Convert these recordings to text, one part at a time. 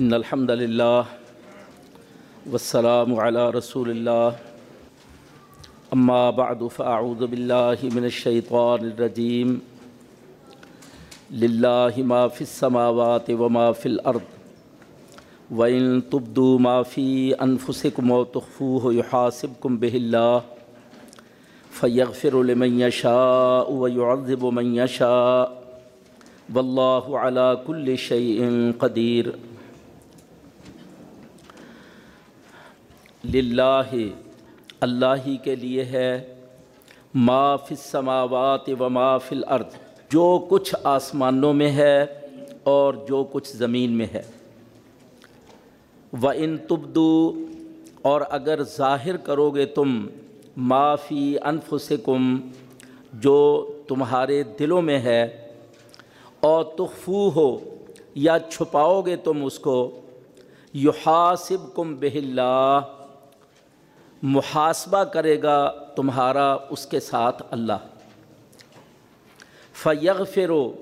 ان الحمد للہ والسلام علی رسول اللہ اما بعد فاعوذ باللہ من الشیطان الرجیم للہ ما فی السماوات وما فی الارض وَإِن تُبْدُوا مَا فِي أَنفُسِكُمْ وَتُخْفُوهُ يُحَاسِبْكُمْ بِهِ اللَّهُ. فَيَغْفِرُ لِمَن يَشَاءُ وَيُعَذِّبُ مَن يَشَاءُ. وَاللَّهُ عَلَى كُلِّ شَيْءٍ قَدِيرٌ. للہ، اللہ ہی کے لیے ہے۔ ما فی السماوات و ما فی الارض، جو کچھ آسمانوں میں ہے اور جو کچھ زمین میں ہے۔ و ان تبدو، اور اگر ظاہر کرو گے تم معافی انفسکم، جو تمہارے دلوں میں ہے، اور تخفو ہو یا چھپاؤ گے تم اس کو یحاسب کم بہلّہ۔ محاسبہ کرے گا تمہارا اس کے ساتھ اللہ۔ فیغ فرو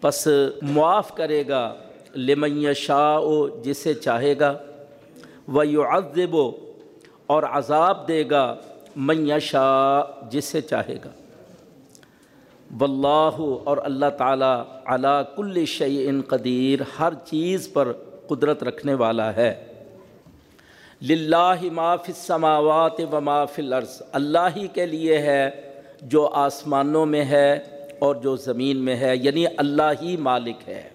پس معاف کرے گا لمن شاہ جسے چاہے گا۔ و یعذب اور عذاب دے گا من شاہ جسے چاہے گا۔ واللہ اور اللہ تعالیٰ علا کل شعین قدیر ہر چیز پر قدرت رکھنے والا ہے۔ للہ ما فی السماوات و ما فی الارض، اللہ ہی کے لیے ہے جو آسمانوں میں ہے اور جو زمین میں ہے یعنی اللہ ہی مالک ہے۔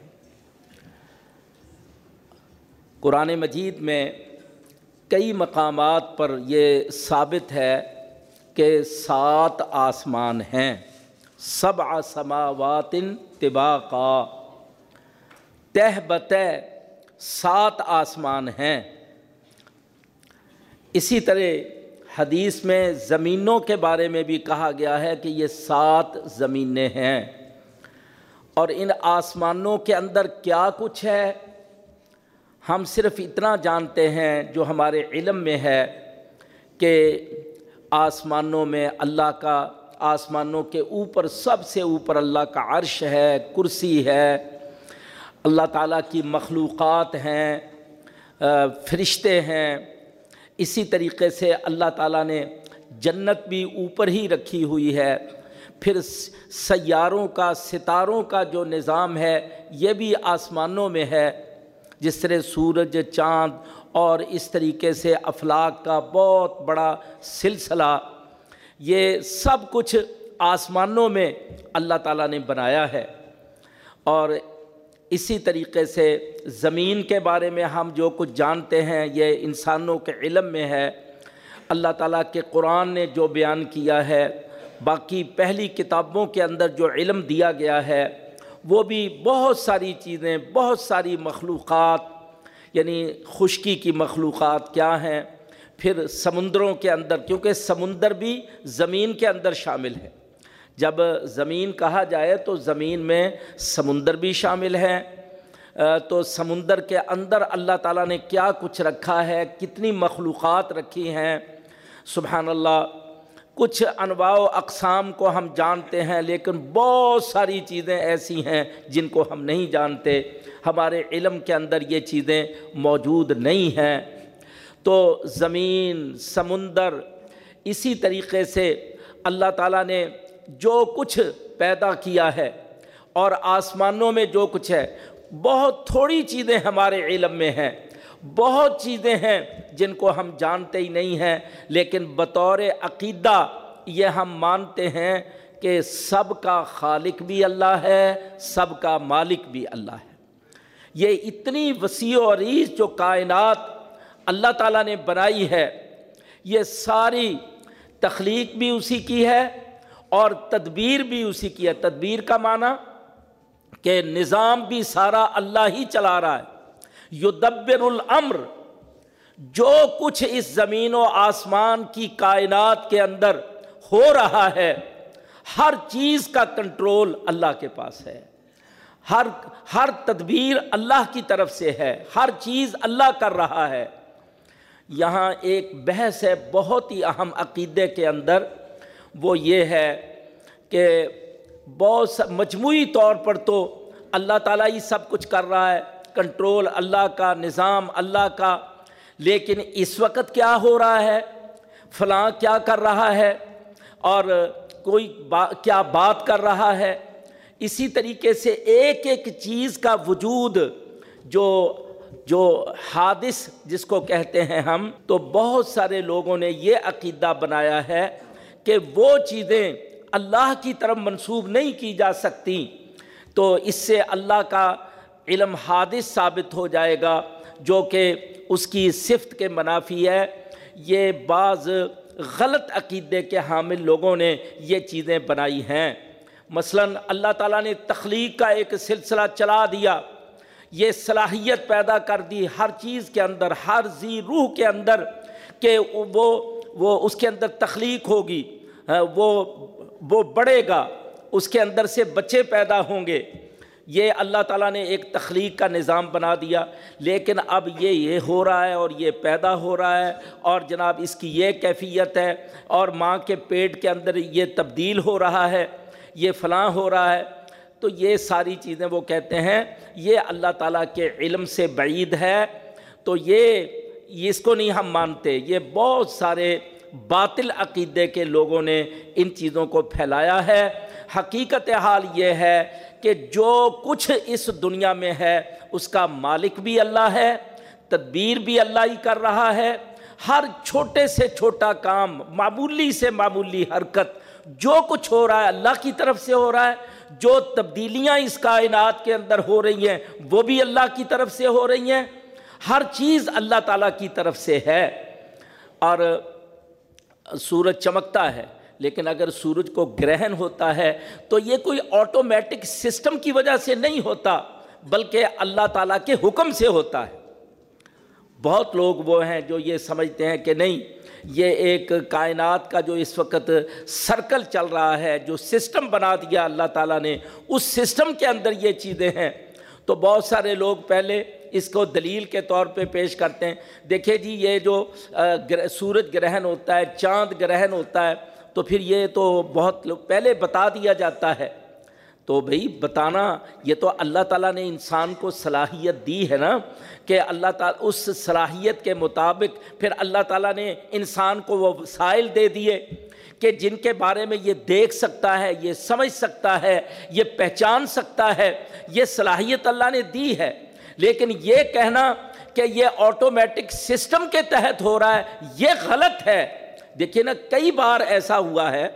قرآن مجید میں کئی مقامات پر یہ ثابت ہے کہ سات آسمان ہیں۔ سب سماوات طباقا تہ بتہ سات آسمان ہیں۔ اسی طرح حدیث میں زمینوں کے بارے میں بھی کہا گیا ہے کہ یہ سات زمینیں ہیں۔ اور ان آسمانوں کے اندر کیا کچھ ہے؟ ہم صرف اتنا جانتے ہیں جو ہمارے علم میں ہے کہ آسمانوں میں اللہ کا، آسمانوں کے اوپر، سب سے اوپر اللہ کا عرش ہے، کرسی ہے۔ اللہ تعالیٰ کی مخلوقات ہیں فرشتے ہیں۔ اسی طریقے سے اللہ تعالیٰ نے جنت بھی اوپر ہی رکھی ہوئی ہے۔ پھر سیاروں کا، ستاروں کا جو نظام ہے، یہ بھی آسمانوں میں ہے۔ جس طرح سورج، چاند اور اس طریقے سے افلاق کا بہت بڑا سلسلہ، یہ سب کچھ آسمانوں میں اللہ تعالیٰ نے بنایا ہے۔ اور اسی طریقے سے زمین کے بارے میں ہم جو کچھ جانتے ہیں، یہ انسانوں کے علم میں ہے۔ اللہ تعالیٰ کے قرآن نے جو بیان کیا ہے، باقی پہلی کتابوں کے اندر جو علم دیا گیا ہے، وہ بھی بہت ساری چیزیں، بہت ساری مخلوقات یعنی خشکی کی مخلوقات کیا ہیں۔ پھر سمندروں کے اندر، کیونکہ سمندر بھی زمین کے اندر شامل ہے۔ جب زمین کہا جائے تو زمین میں سمندر بھی شامل ہے۔ تو سمندر کے اندر اللہ تعالیٰ نے کیا کچھ رکھا ہے؟ کتنی مخلوقات رکھی ہیں؟ سبحان اللہ، کچھ انواع و اقسام کو ہم جانتے ہیں، لیکن بہت ساری چیزیں ایسی ہیں جن کو ہم نہیں جانتے۔ ہمارے علم کے اندر یہ چیزیں موجود نہیں ہیں۔ تو زمین، سمندر، اسی طریقے سے اللہ تعالیٰ نے جو کچھ پیدا کیا ہے اور آسمانوں میں جو کچھ ہے، بہت تھوڑی چیزیں ہمارے علم میں ہیں۔ بہت چیزیں ہیں جن کو ہم جانتے ہی نہیں ہیں، لیکن بطور عقیدہ یہ ہم مانتے ہیں کہ سب کا خالق بھی اللہ ہے، سب کا مالک بھی اللہ ہے۔ یہ اتنی وسیع و عریض جو کائنات اللہ تعالیٰ نے بنائی ہے، یہ ساری تخلیق بھی اسی کی ہے۔ اور تدبیر بھی اسی کی ہے۔ تدبیر کا معنی کہ نظام بھی سارا اللہ ہی چلا رہا ہے۔ یدبر الامر، جو کچھ اس زمین و آسمان کی کائنات کے اندر ہو رہا ہے، ہر چیز کا کنٹرول اللہ کے پاس ہے۔ ہر ہر تدبیر اللہ کی طرف سے ہے، ہر چیز اللہ کر رہا ہے۔ یہاں ایک بحث ہے بہت ہی اہم عقیدے کے اندر۔ وہ یہ ہے کہ بہت مجموعی طور پر تو اللہ تعالیٰ ہی سب کچھ کر رہا ہے کنٹرول اللہ کا نظام، اللہ کا۔ لیکن اس وقت کیا ہو رہا ہے؟ فلاں کیا کر رہا ہے؟ اور کوئی با کیا بات کر رہا ہے؟ اسی طریقے سے ایک ایک چیز کا وجود جو جو حادث جس کو کہتے ہیں ہم، تو بہت سارے لوگوں نے یہ عقیدہ بنایا ہے کہ وہ چیزیں اللہ کی طرف منسوب نہیں کی جا سکتی تو اس سے اللہ کا علم حادث ثابت ہو جائے گا، جو کہ اس کی صفت کے منافی ہے۔ یہ بعض غلط عقیدے کے حامل لوگوں نے یہ چیزیں بنائی ہیں۔ مثلا اللہ تعالیٰ نے تخلیق کا ایک سلسلہ چلا دیا۔ یہ صلاحیت پیدا کر دی ہر چیز کے اندر، ہر زی روح کے اندر، کہ وہ وہ اس کے اندر تخلیق ہوگی۔ وہ وہ بڑھے گا، اس کے اندر سے بچے پیدا ہوں گے۔ یہ اللہ تعالیٰ نے ایک تخلیق کا نظام بنا دیا۔ لیکن اب یہ یہ ہو رہا ہے اور یہ پیدا ہو رہا ہے۔ اور جناب، اس کی یہ کیفیت ہے۔ اور ماں کے پیٹ کے اندر یہ تبدیل ہو رہا ہے، یہ فلاں ہو رہا ہے۔ تو یہ ساری چیزیں وہ کہتے ہیں، یہ اللہ تعالیٰ کے علم سے بعید ہے۔ تو یہ، اس کو نہیں ہم مانتے۔ یہ بہت سارے باطل عقیدے کے لوگوں نے ان چیزوں کو پھیلایا ہے۔ حقیقت حال یہ ہے کہ جو کچھ اس دنیا میں ہے، اس کا مالک بھی اللہ ہے، تدبیر بھی اللہ ہی کر رہا ہے۔ ہر چھوٹے سے چھوٹا کام، معمولی سے معمولی حرکت، جو کچھ ہو رہا ہے، اللہ کی طرف سے ہو رہا ہے۔ جو تبدیلیاں اس کائنات کے اندر ہو رہی ہیں، وہ بھی اللہ کی طرف سے ہو رہی ہیں۔ ہر چیز اللہ تعالیٰ کی طرف سے ہے۔ اور سورج چمکتا ہے، لیکن اگر سورج کو گرہن ہوتا ہے تو یہ کوئی آٹومیٹک سسٹم کی وجہ سے نہیں ہوتا، بلکہ اللہ تعالیٰ کے حکم سے ہوتا ہے۔ بہت لوگ وہ ہیں جو یہ سمجھتے ہیں کہ نہیں، یہ ایک کائنات کا جو اس وقت سرکل چل رہا ہے، جو سسٹم بنا دیا اللہ تعالیٰ نے، اس سسٹم کے اندر یہ چیزیں ہیں۔ تو بہت سارے لوگ پہلے اس کو دلیل کے طور پہ پیش کرتے ہیں۔ دیکھیں جی یہ جو سورج گرہن ہوتا ہے، چاند گرہن ہوتا ہے، تو پھر یہ تو بہت لوگ، پہلے بتا دیا جاتا ہے۔ تو بھئی بتانا، یہ تو اللہ تعالیٰ نے انسان کو صلاحیت دی ہے نا، کہ اللہ تعالیٰ، اس صلاحیت کے مطابق پھر اللہ تعالیٰ نے انسان کو وہ وسائل دے دیے کہ جن کے بارے میں یہ دیکھ سکتا ہے، یہ سمجھ سکتا ہے، یہ پہچان سکتا ہے، یہ صلاحیت اللہ نے دی ہے۔ لیکن یہ کہنا کہ یہ آٹومیٹک سسٹم کے تحت ہو رہا ہے، یہ غلط ہے۔ دیکھیے نا، کئی بار ایسا ہوا ہے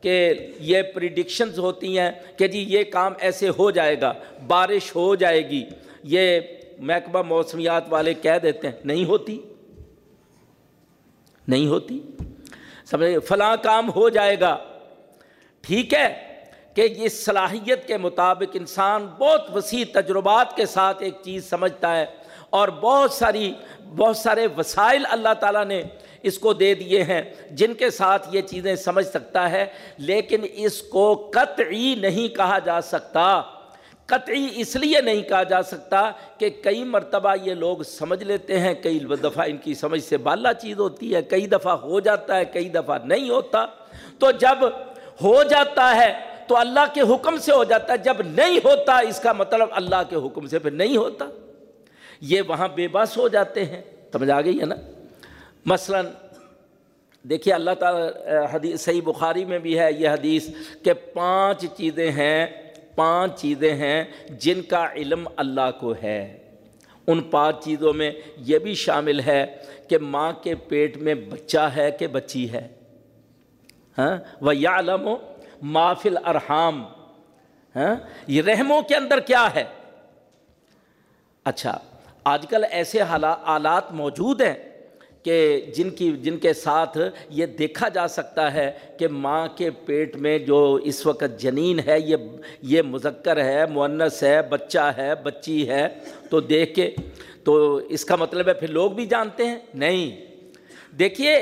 کہ یہ پریڈکشنز ہوتی ہیں کہ جی یہ کام ایسے ہو جائے گا، بارش ہو جائے گی۔ یہ محکمہ موسمیات والے کہہ دیتے ہیں، نہیں ہوتی۔ نہیں ہوتی۔ سمجھے، فلاں کام ہو جائے گا۔ ٹھیک ہے کہ یہ صلاحیت کے مطابق انسان بہت وسیع تجربات کے ساتھ ایک چیز سمجھتا ہے اور بہت ساری بہت سارے وسائل اللہ تعالیٰ نے اس کو دے دیے ہیں جن کے ساتھ یہ چیزیں سمجھ سکتا ہے لیکن اس کو قطعی نہیں کہا جا سکتا قطعی اس لیے نہیں کہا جا سکتا کہ کئی مرتبہ یہ لوگ سمجھ لیتے ہیں، کئی دفعہ ان کی سمجھ سے بالا چیز ہوتی ہے، کئی دفعہ ہو جاتا ہے، کئی دفعہ نہیں ہوتا۔ تو جب ہو جاتا ہے تو اللہ کے حکم سے ہو جاتا ہے۔ جب نہیں ہوتا، اس کا مطلب اللہ کے حکم سے پھر نہیں ہوتا۔ یہ وہاں بے بس ہو جاتے ہیں۔ سمجھ آ گئی ہے نا؟ مثلا دیکھیے، اللہ تعالیٰ، حدیث، صحیح بخاری میں بھی ہے یہ حدیث کہ پانچ چیزیں ہیں، پانچ چیزیں ہیں جن کا علم اللہ کو ہے۔ ان پانچ چیزوں میں یہ بھی شامل ہے کہ ماں کے پیٹ میں بچہ ہے کہ بچی ہے۔ ہاں؟ وہ یا علم ہو مافل ارحام ہاں؟ یہ رحموں کے اندر کیا ہے؟ اچھا آج کل ایسے حالات آلات موجود ہیں کہ جن کی جن کے ساتھ یہ دیکھا جا سکتا ہے کہ ماں کے پیٹ میں جو اس وقت جنین ہے، یہ یہ مذکر ہے معنس ہے، بچہ ہے، بچی ہے، تو دیکھ کے تو اس کا مطلب ہے پھر لوگ بھی جانتے ہیں؟ نہیں۔ دیکھیے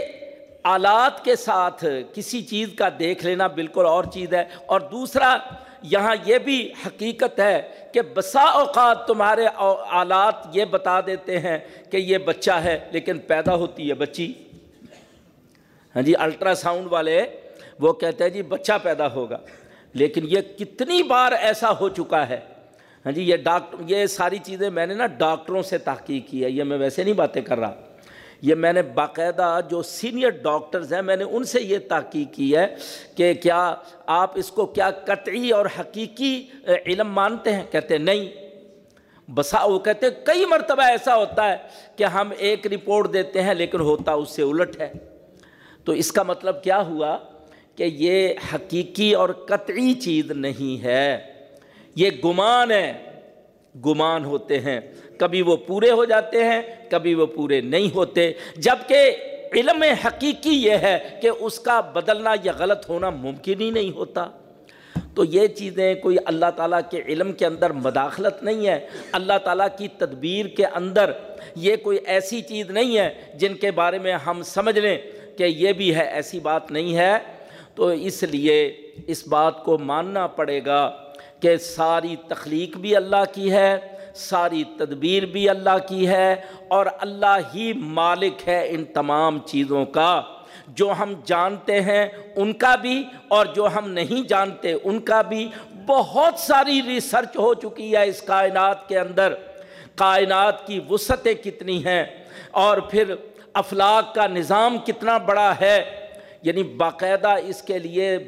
آلات کے ساتھ کسی چیز کا دیکھ لینا بالکل اور چیز ہے۔ اور دوسرا، یہاں یہ بھی حقیقت ہے کہ بسا اوقات تمہارے آلات یہ بتا دیتے ہیں کہ یہ بچہ ہے، لیکن پیدا ہوتی ہے بچی۔ ہاں جی الٹرا ساؤنڈ والے وہ کہتے ہیں جی بچہ پیدا ہوگا۔ لیکن یہ کتنی بار ایسا ہو چکا ہے۔ ہاں جی یہ ڈاکٹر، یہ ساری چیزیں میں نے نا ڈاکٹروں سے تحقیق کی ہے۔ یہ میں ویسے نہیں باتیں کر رہا۔ یہ میں نے باقاعدہ جو سینئر ڈاکٹرز ہیں میں نے ان سے یہ تحقیق کی ہے کہ کیا آپ اس کو کیا قطعی اور حقیقی علم مانتے ہیں؟ کہتے ہیں نہیں۔ بسا وہ کہتے ہیں کئی مرتبہ ایسا ہوتا ہے کہ ہم ایک رپورٹ دیتے ہیں لیکن ہوتا اس سے الٹ ہے۔ تو اس کا مطلب کیا ہوا کہ یہ حقیقی اور قطعی چیز نہیں ہے۔ یہ گمان ہے۔ گمان ہوتے ہیں۔ کبھی وہ پورے ہو جاتے ہیں، کبھی وہ پورے نہیں ہوتے۔ جبکہ علم حقیقی یہ ہے کہ اس کا بدلنا یا غلط ہونا ممکن ہی نہیں ہوتا۔ تو یہ چیزیں کوئی اللہ تعالیٰ کے علم کے اندر مداخلت نہیں ہے۔ اللہ تعالیٰ کی تدبیر کے اندر یہ کوئی ایسی چیز نہیں ہے جن کے بارے میں ہم سمجھ لیں کہ یہ بھی ہے، ایسی بات نہیں ہے۔ تو اس لیے اس بات کو ماننا پڑے گا کہ ساری تخلیق بھی اللہ کی ہے۔ ساری تدبیر بھی اللہ کی ہے اور اللہ ہی مالک ہے ان تمام چیزوں کا۔ جو ہم جانتے ہیں ان کا بھی اور جو ہم نہیں جانتے ان کا بھی۔ بہت ساری ریسرچ ہو چکی ہے اس کائنات کے اندر۔ کائنات کی وسعتیں کتنی ہیں اور پھر افلاق کا نظام کتنا بڑا ہے۔ یعنی باقاعدہ اس کے لیے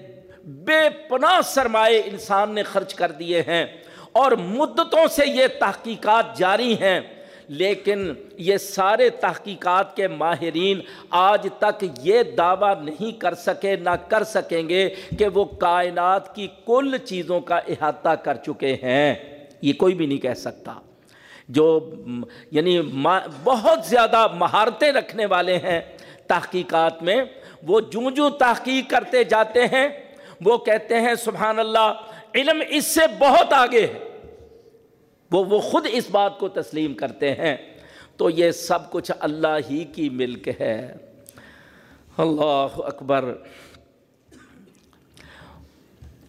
بے پناہ سرمائے انسان نے خرچ کر دیے ہیں۔ اور مدتوں سے یہ تحقیقات جاری ہیں۔ لیکن یہ سارے تحقیقات کے ماہرین آج تک یہ دعویٰ نہیں کر سکے، نہ کر سکیں گے کہ وہ کائنات کی کل چیزوں کا احاطہ کر چکے ہیں۔ یہ کوئی بھی نہیں کہہ سکتا۔ جو یعنی بہت زیادہ مہارتیں رکھنے والے ہیں تحقیقات میں، وہ جوں جوں تحقیق کرتے جاتے ہیں۔ وہ کہتے ہیں، سبحان اللہ علم اس سے بہت آگے ہے۔ وہ وہ خود اس بات کو تسلیم کرتے ہیں۔ تو یہ سب کچھ اللہ ہی کی ملک ہے۔ اللہ اکبر۔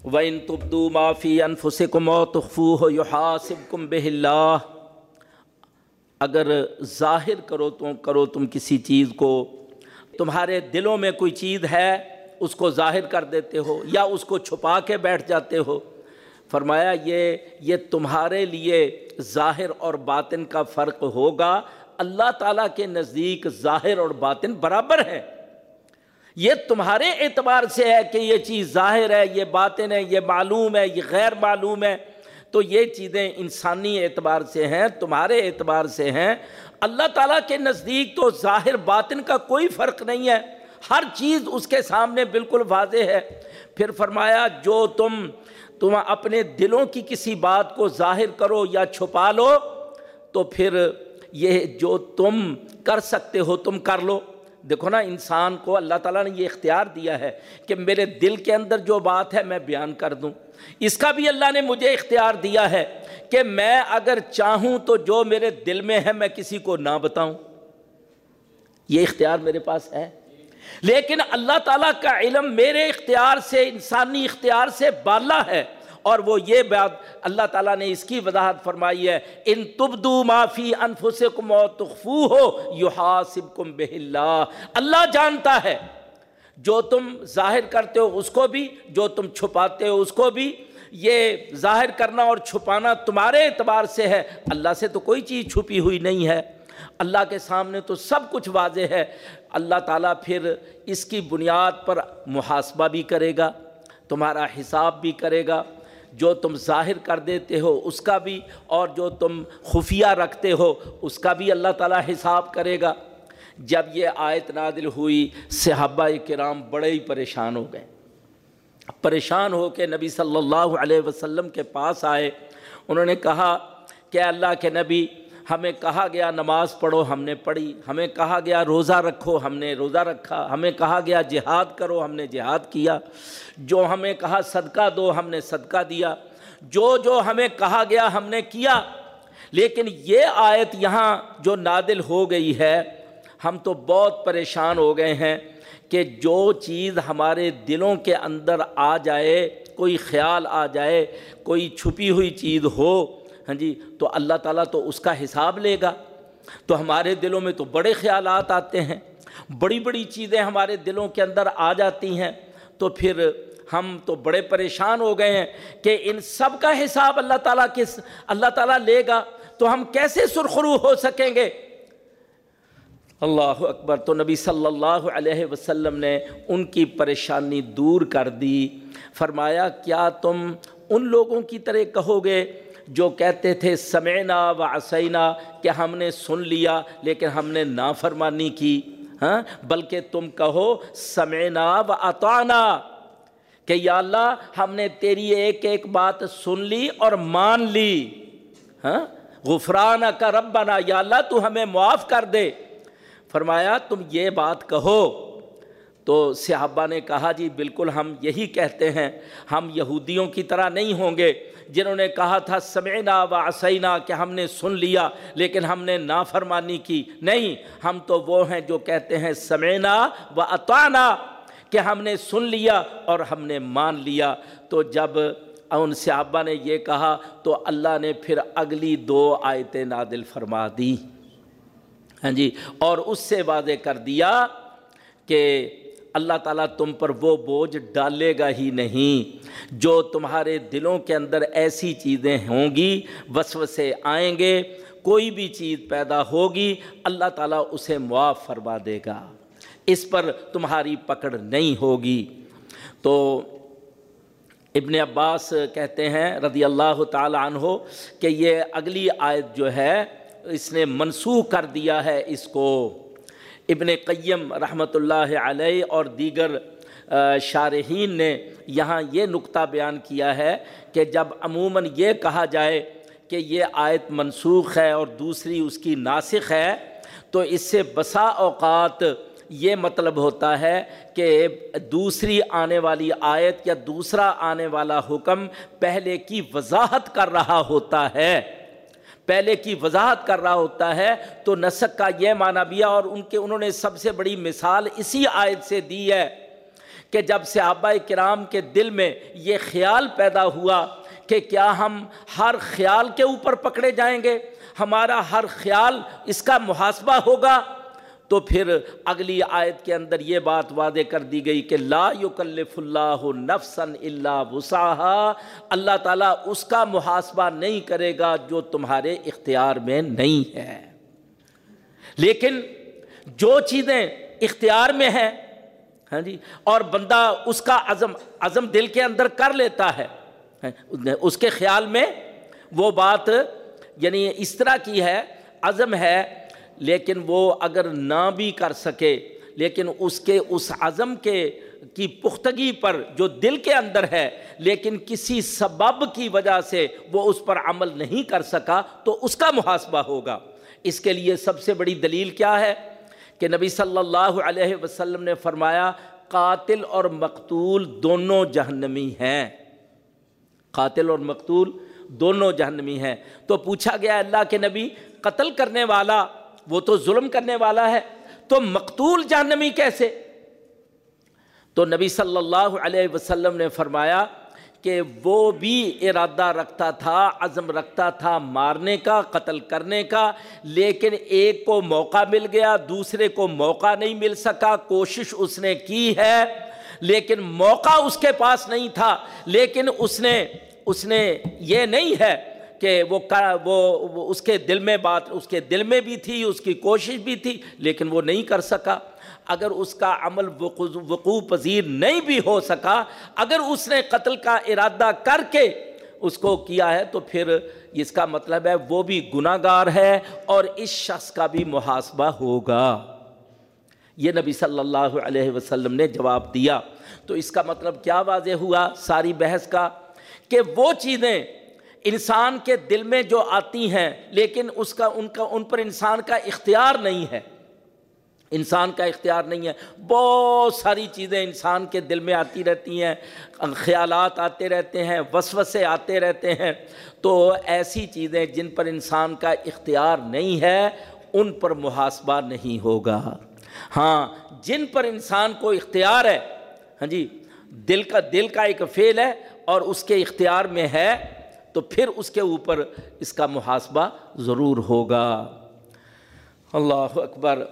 وَإِن تُبْدُوا مَا فِي أَنفُسِكُمْ وَتُخْفُوهُ يُحَاسِبْكُمْ بِهِ اللَّهِ۔ اگر ظاہر کرو تم کرو تم کسی چیز کو۔ تمہارے دلوں میں کوئی چیز ہے اس کو ظاہر کر دیتے ہو یا اس کو چھپا کے بیٹھ جاتے ہو۔ فرمایا، یہ یہ تمہارے لیے ظاہر اور باطن کا فرق ہوگا۔ اللہ تعالیٰ کے نزدیک ظاہر اور باطن برابر ہے۔ یہ تمہارے اعتبار سے ہے کہ یہ چیز ظاہر ہے، یہ باطن ہے، یہ معلوم ہے، یہ غیر معلوم ہے۔ تو یہ چیزیں انسانی اعتبار سے ہیں، تمہارے اعتبار سے ہیں۔ اللہ تعالیٰ کے نزدیک تو ظاہر باطن کا کوئی فرق نہیں ہے۔ ہر چیز اس کے سامنے بالکل واضح ہے۔ پھر فرمایا، جو تم تم اپنے دلوں کی کسی بات کو ظاہر کرو یا چھپا لو، تو پھر یہ جو تم کر سکتے ہو، تم کر لو۔ دیکھو نا، انسان کو اللہ تعالیٰ نے یہ اختیار دیا ہے کہ میرے دل کے اندر جو بات ہے، میں بیان کر دوں۔ اس کا بھی اللہ نے مجھے اختیار دیا ہے کہ میں اگر چاہوں تو جو میرے دل میں ہے، میں کسی کو نہ بتاؤں۔ یہ اختیار میرے پاس ہے۔ لیکن اللہ تعالیٰ کا علم میرے اختیار سے، انسانی اختیار سے بالا ہے۔ اور وہ یہ بات اللہ تعالیٰ نے اس کی وضاحت فرمائی ہے۔ ان تبدو معافی انفسکم و تخفو ہو یحاسبکم بہ اللہ۔ اللہ جانتا ہے۔ جو تم ظاہر کرتے ہو اس کو بھی، جو تم چھپاتے ہو اس کو بھی۔ یہ ظاہر کرنا اور چھپانا تمہارے اعتبار سے ہے۔ اللہ سے تو کوئی چیز چھپی ہوئی نہیں ہے۔ اللہ کے سامنے تو سب کچھ واضح ہے۔ اللہ تعالیٰ پھر اس کی بنیاد پر محاسبہ بھی کرے گا، تمہارا حساب بھی کرے گا۔ جو تم ظاہر کر دیتے ہو اس کا بھی، اور جو تم خفیہ رکھتے ہو اس کا بھی اللہ تعالیٰ حساب کرے گا۔ جب یہ آیت نادل ہوئی، صحابہ کرام بڑے ہی پریشان ہو گئے۔ پریشان ہو کے نبی صلی اللہ علیہ وسلم کے پاس آئے۔ انہوں نے کہا کہ اللہ کے نبی ہمیں کہا گیا نماز پڑھو، ہم نے پڑھی۔ ہمیں کہا گیا روزہ رکھو، ہم نے روزہ رکھا۔ ہمیں کہا گیا جہاد کرو، ہم نے جہاد کیا۔ جو ہمیں کہا صدقہ دو، ہم نے صدقہ دیا۔ جو جو ہمیں کہا گیا، ہم نے کیا۔ لیکن یہ آیت یہاں جو نادل ہو گئی ہے، ہم تو بہت پریشان ہو گئے ہیں کہ جو چیز ہمارے دلوں کے اندر آ جائے، کوئی خیال آ جائے، کوئی چھپی ہوئی چیز ہو ہاں جی تو اللہ تعالیٰ تو اس کا حساب لے گا۔ تو ہمارے دلوں میں تو بڑے خیالات آتے ہیں، بڑی بڑی چیزیں ہمارے دلوں کے اندر آ جاتی ہیں۔ تو پھر ہم تو بڑے پریشان ہو گئے ہیں کہ ان سب کا حساب اللہ تعالیٰ کس اللہ تعالیٰ لے گا۔ تو ہم کیسے سرخرو ہو سکیں گے؟ اللہ اکبر۔ تو نبی صلی اللہ علیہ وسلم نے ان کی پریشانی دور کر دی۔ فرمایا، کیا تم ان لوگوں کی طرح کہو گے جو کہتے تھے سمینا و عسینا کہ ہم نے سن لیا لیکن ہم نے نافرمانی کی ہاں؟ بلکہ تم کہو سمینا و اطانا کہ یا اللہ ہم نے تیری ایک ایک بات سن لی اور مان لی ہاں؟ غفرانہ کا ربنا، یا اللہ تو ہمیں معاف کر دے۔ فرمایا، تم یہ بات کہو۔ تو صحابہ نے کہا جی بالکل ہم یہی کہتے ہیں، ہم یہودیوں کی طرح نہیں ہوں گے۔ جنہوں نے کہا تھا سمینا و عسینا کہ ہم نے سن لیا، لیکن ہم نے نافرمانی کی۔ نہیں، ہم تو وہ ہیں جو کہتے ہیں سمینا و اطانا کہ ہم نے سن لیا اور ہم نے مان لیا۔ تو جب ان صحابہ نے یہ کہا، تو اللہ نے پھر اگلی دو آیتیں نادل فرما دی۔ ہاں جی اور اس سے واضح کر دیا کہ اللہ تعالیٰ تم پر وہ بوجھ ڈالے گا ہی نہیں جو تمہارے دلوں کے اندر ایسی چیزیں ہوں گی، وسوسے آئیں گے، کوئی بھی چیز پیدا ہوگی، اللہ تعالیٰ اسے معاف فرما دے گا۔ اس پر تمہاری پکڑ نہیں ہوگی۔ تو ابن عباس کہتے ہیں رضی اللہ تعالیٰ عنہ کہ یہ اگلی آیت جو ہے اس نے منسوخ کر دیا ہے اس کو۔ ابن قیم رحمۃ اللہ علیہ اور دیگر شارحین نے یہاں یہ نقطہ بیان کیا ہے کہ جب عموماً یہ کہا جائے کہ یہ آیت منسوخ ہے اور دوسری اس کی ناسخ ہے، تو اس سے بسا اوقات یہ مطلب ہوتا ہے کہ دوسری آنے والی آیت یا دوسرا آنے والا حکم پہلے کی وضاحت کر رہا ہوتا ہے۔ پہلے کی وضاحت کر رہا ہوتا ہے تو نسک کا یہ معنی بھی اور ان کے انہوں نے سب سے بڑی مثال اسی آیت سے دی ہے کہ جب صحابہ کرام کے دل میں یہ خیال پیدا ہوا کہ کیا ہم ہر خیال کے اوپر پکڑے جائیں گے، ہمارا ہر خیال اس کا محاسبہ ہوگا؟ تو پھر اگلی آیت کے اندر یہ بات وعدے کر دی گئی کہ لا یکلف اللہ نفسا الا وسعها اللہ تعالیٰ اس کا محاسبہ نہیں کرے گا جو تمہارے اختیار میں نہیں ہے۔ لیکن جو چیزیں اختیار میں ہیں ہاں جی اور بندہ اس کا عزم عزم دل کے اندر کر لیتا ہے ہاں، اس کے خیال میں وہ بات یعنی اس طرح کی ہے، عزم ہے لیکن وہ اگر نہ بھی کر سکے، لیکن اس کے، اس عزم کے، کی پختگی پر جو دل کے اندر ہے، لیکن کسی سبب کی وجہ سے وہ اس پر عمل نہیں کر سکا، تو اس کا محاسبہ ہوگا۔ اس کے لیے سب سے بڑی دلیل کیا ہے؟ کہ نبی صلی اللہ علیہ وسلم نے فرمایا، قاتل اور مقتول دونوں جہنمی ہیں۔ قاتل اور مقتول دونوں جہنمی ہیں۔ تو پوچھا گیا اللہ کے نبی، قتل کرنے والا وہ تو ظلم کرنے والا ہے، تو مقتول جہنمی کیسے؟ تو نبی صلی اللہ علیہ وسلم نے فرمایا کہ وہ بھی ارادہ رکھتا تھا، عزم رکھتا تھا مارنے کا، قتل کرنے کا، لیکن ایک کو موقع مل گیا، دوسرے کو موقع نہیں مل سکا، کوشش اس نے کی ہے، لیکن موقع اس کے پاس نہیں تھا، لیکن اس نے اس نے یہ نہیں ہے کہ وہ وہ اس کے دل میں بات اس کے دل میں بھی تھی، اس کی کوشش بھی تھی، لیکن وہ نہیں کر سکا۔ اگر اس کا عمل وقوع پذیر نہیں بھی ہو سکا، اگر اس نے قتل کا ارادہ کر کے اس کو کیا ہے، تو پھر اس کا مطلب ہے وہ بھی گناہ گار ہے اور اس شخص کا بھی محاسبہ ہوگا۔ یہ نبی صلی اللہ علیہ وسلم نے جواب دیا۔ تو اس کا مطلب کیا واضح ہوا ساری بحث کا؟ کہ وہ چیزیں انسان کے دل میں جو آتی ہیں، لیکن اس کا، ان کا، ان پر انسان کا اختیار نہیں ہے۔ انسان کا اختیار نہیں ہے۔ بہت ساری چیزیں انسان کے دل میں آتی رہتی ہیں۔ خیالات آتے رہتے ہیں، وسوسے آتے رہتے ہیں۔ تو ایسی چیزیں جن پر انسان کا اختیار نہیں ہے، ان پر محاسبہ نہیں ہوگا۔ ہاں جن پر انسان کو اختیار ہے ہاں جی دل کا دل کا ایک فعل ہے اور اس کے اختیار میں ہے تو پھر اس کے اوپر اس کا محاسبہ ضرور ہوگا۔ اللہ اکبر۔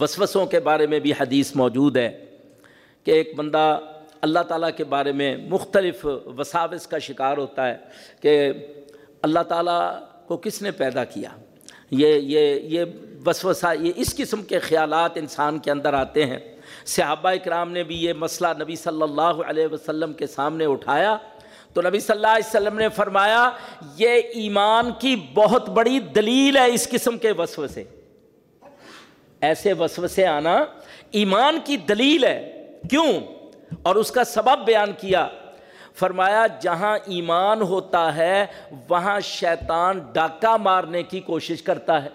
وسوسوں کے بارے میں بھی حدیث موجود ہے کہ ایک بندہ اللہ تعالیٰ کے بارے میں مختلف وساوس کا شکار ہوتا ہے کہ اللہ تعالیٰ کو کس نے پیدا کیا؟ یہ یہ یہ وسوسہ، یہ اس قسم کے خیالات انسان کے اندر آتے ہیں۔ صحابہ اکرام نے بھی یہ مسئلہ نبی صلی اللہ علیہ وسلم کے سامنے اٹھایا تو نبی صلی اللہ علیہ وسلم نے فرمایا، یہ ایمان کی بہت بڑی دلیل ہے اس قسم کے وسوسے۔ ایسے وسوسے آنا ایمان کی دلیل ہے۔ کیوں؟ اور اس کا سبب بیان کیا۔ فرمایا، جہاں ایمان ہوتا ہے، وہاں شیطان ڈاکہ مارنے کی کوشش کرتا ہے۔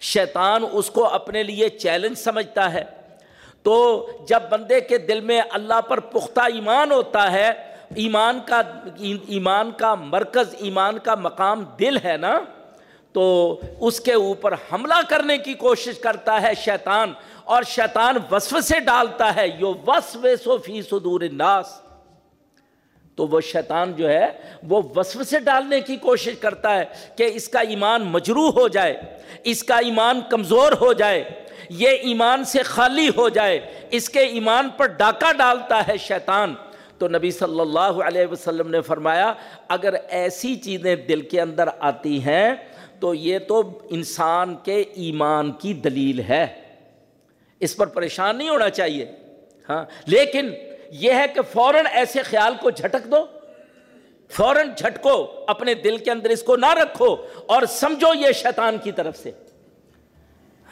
شیطان اس کو اپنے لیے چیلنج سمجھتا ہے۔ تو جب بندے کے دل میں اللہ پر پختہ ایمان ہوتا ہے ایمان کا ایمان کا مرکز، ایمان کا مقام دل ہے نا، تو اس کے اوپر حملہ کرنے کی کوشش کرتا ہے شیطان، اور شیطان وسو سے ڈالتا ہے، یو وسو سو فی صدور الناس. تو وہ شیطان جو ہے، وہ وسو سے ڈالنے کی کوشش کرتا ہے کہ اس کا ایمان مجروح ہو جائے، اس کا ایمان کمزور ہو جائے، یہ ایمان سے خالی ہو جائے، اس کے ایمان پر ڈاکہ ڈالتا ہے شیطان۔ تو نبی صلی اللہ علیہ وسلم نے فرمایا، اگر ایسی چیزیں دل کے اندر آتی ہیں، تو یہ تو انسان کے ایمان کی دلیل ہے۔ اس پر پریشان نہیں ہونا چاہیے۔ ہاں لیکن یہ ہے کہ فوراً ایسے خیال کو جھٹک دو۔ فوراً جھٹکو، اپنے دل کے اندر اس کو نہ رکھو اور سمجھو یہ شیطان کی طرف سے۔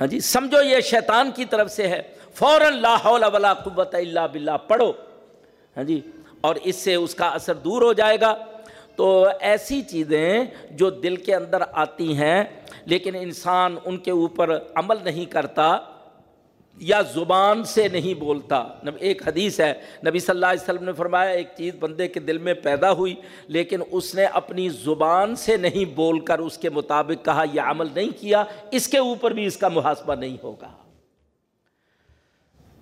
ہاں جی سمجھو یہ شیطان کی طرف سے ہے۔ فوراً لا حول ولا قوت الا باللہ، پڑھو۔ ہاں جی؟ اور اس سے اس کا اثر دور ہو جائے گا۔ تو ایسی چیزیں جو دل کے اندر آتی ہیں، لیکن انسان ان کے اوپر عمل نہیں کرتا یا زبان سے نہیں بولتا۔ ایک حدیث ہے، نبی صلی اللہ علیہ وسلم نے فرمایا، ایک چیز بندے کے دل میں پیدا ہوئی، لیکن اس نے اپنی زبان سے نہیں بول کر اس کے مطابق کہا، یہ عمل نہیں کیا، اس کے اوپر بھی اس کا محاسبہ نہیں ہوگا۔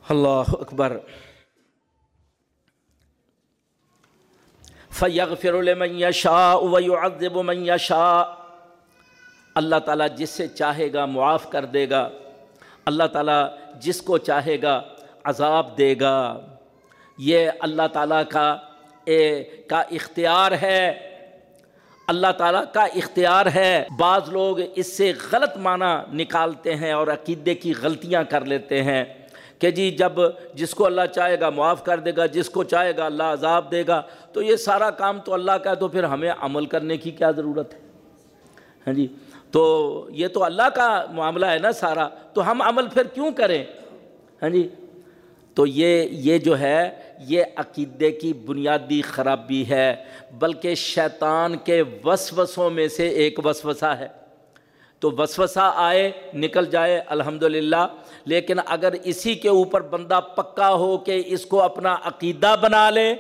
اللہ اکبر۔ فیغ فر شاہ ویعذب من شاہ اللہ تعالیٰ جس سے چاہے گا معاف کر دے گا۔ اللہ تعالیٰ جس کو چاہے گا عذاب دے گا۔ یہ اللہ تعالیٰ کا اے، کا اختیار ہے۔ اللہ تعالیٰ کا اختیار ہے۔ بعض لوگ اس سے غلط معنی نکالتے ہیں اور عقیدے کی غلطیاں کر لیتے ہیں۔ کہ جی جب جس کو اللہ چاہے گا معاف کر دے گا، جس کو چاہے گا اللہ عذاب دے گا، تو یہ سارا کام تو اللہ کا ہے، تو پھر ہمیں عمل کرنے کی کیا ضرورت ہے؟ ہاں جی تو یہ تو اللہ کا معاملہ ہے نا سارا، تو ہم عمل پھر کیوں کریں؟ ہاں جی تو یہ یہ جو ہے، یہ عقیدے کی بنیادی خرابی ہے، بلکہ شیطان کے وسوسوں میں سے ایک وسوسہ ہے۔ تو وسوسہ آئے، نکل جائے، الحمدللہ۔ لیکن اگر اسی کے اوپر بندہ پکا ہو کہ اس کو اپنا عقیدہ بنا لے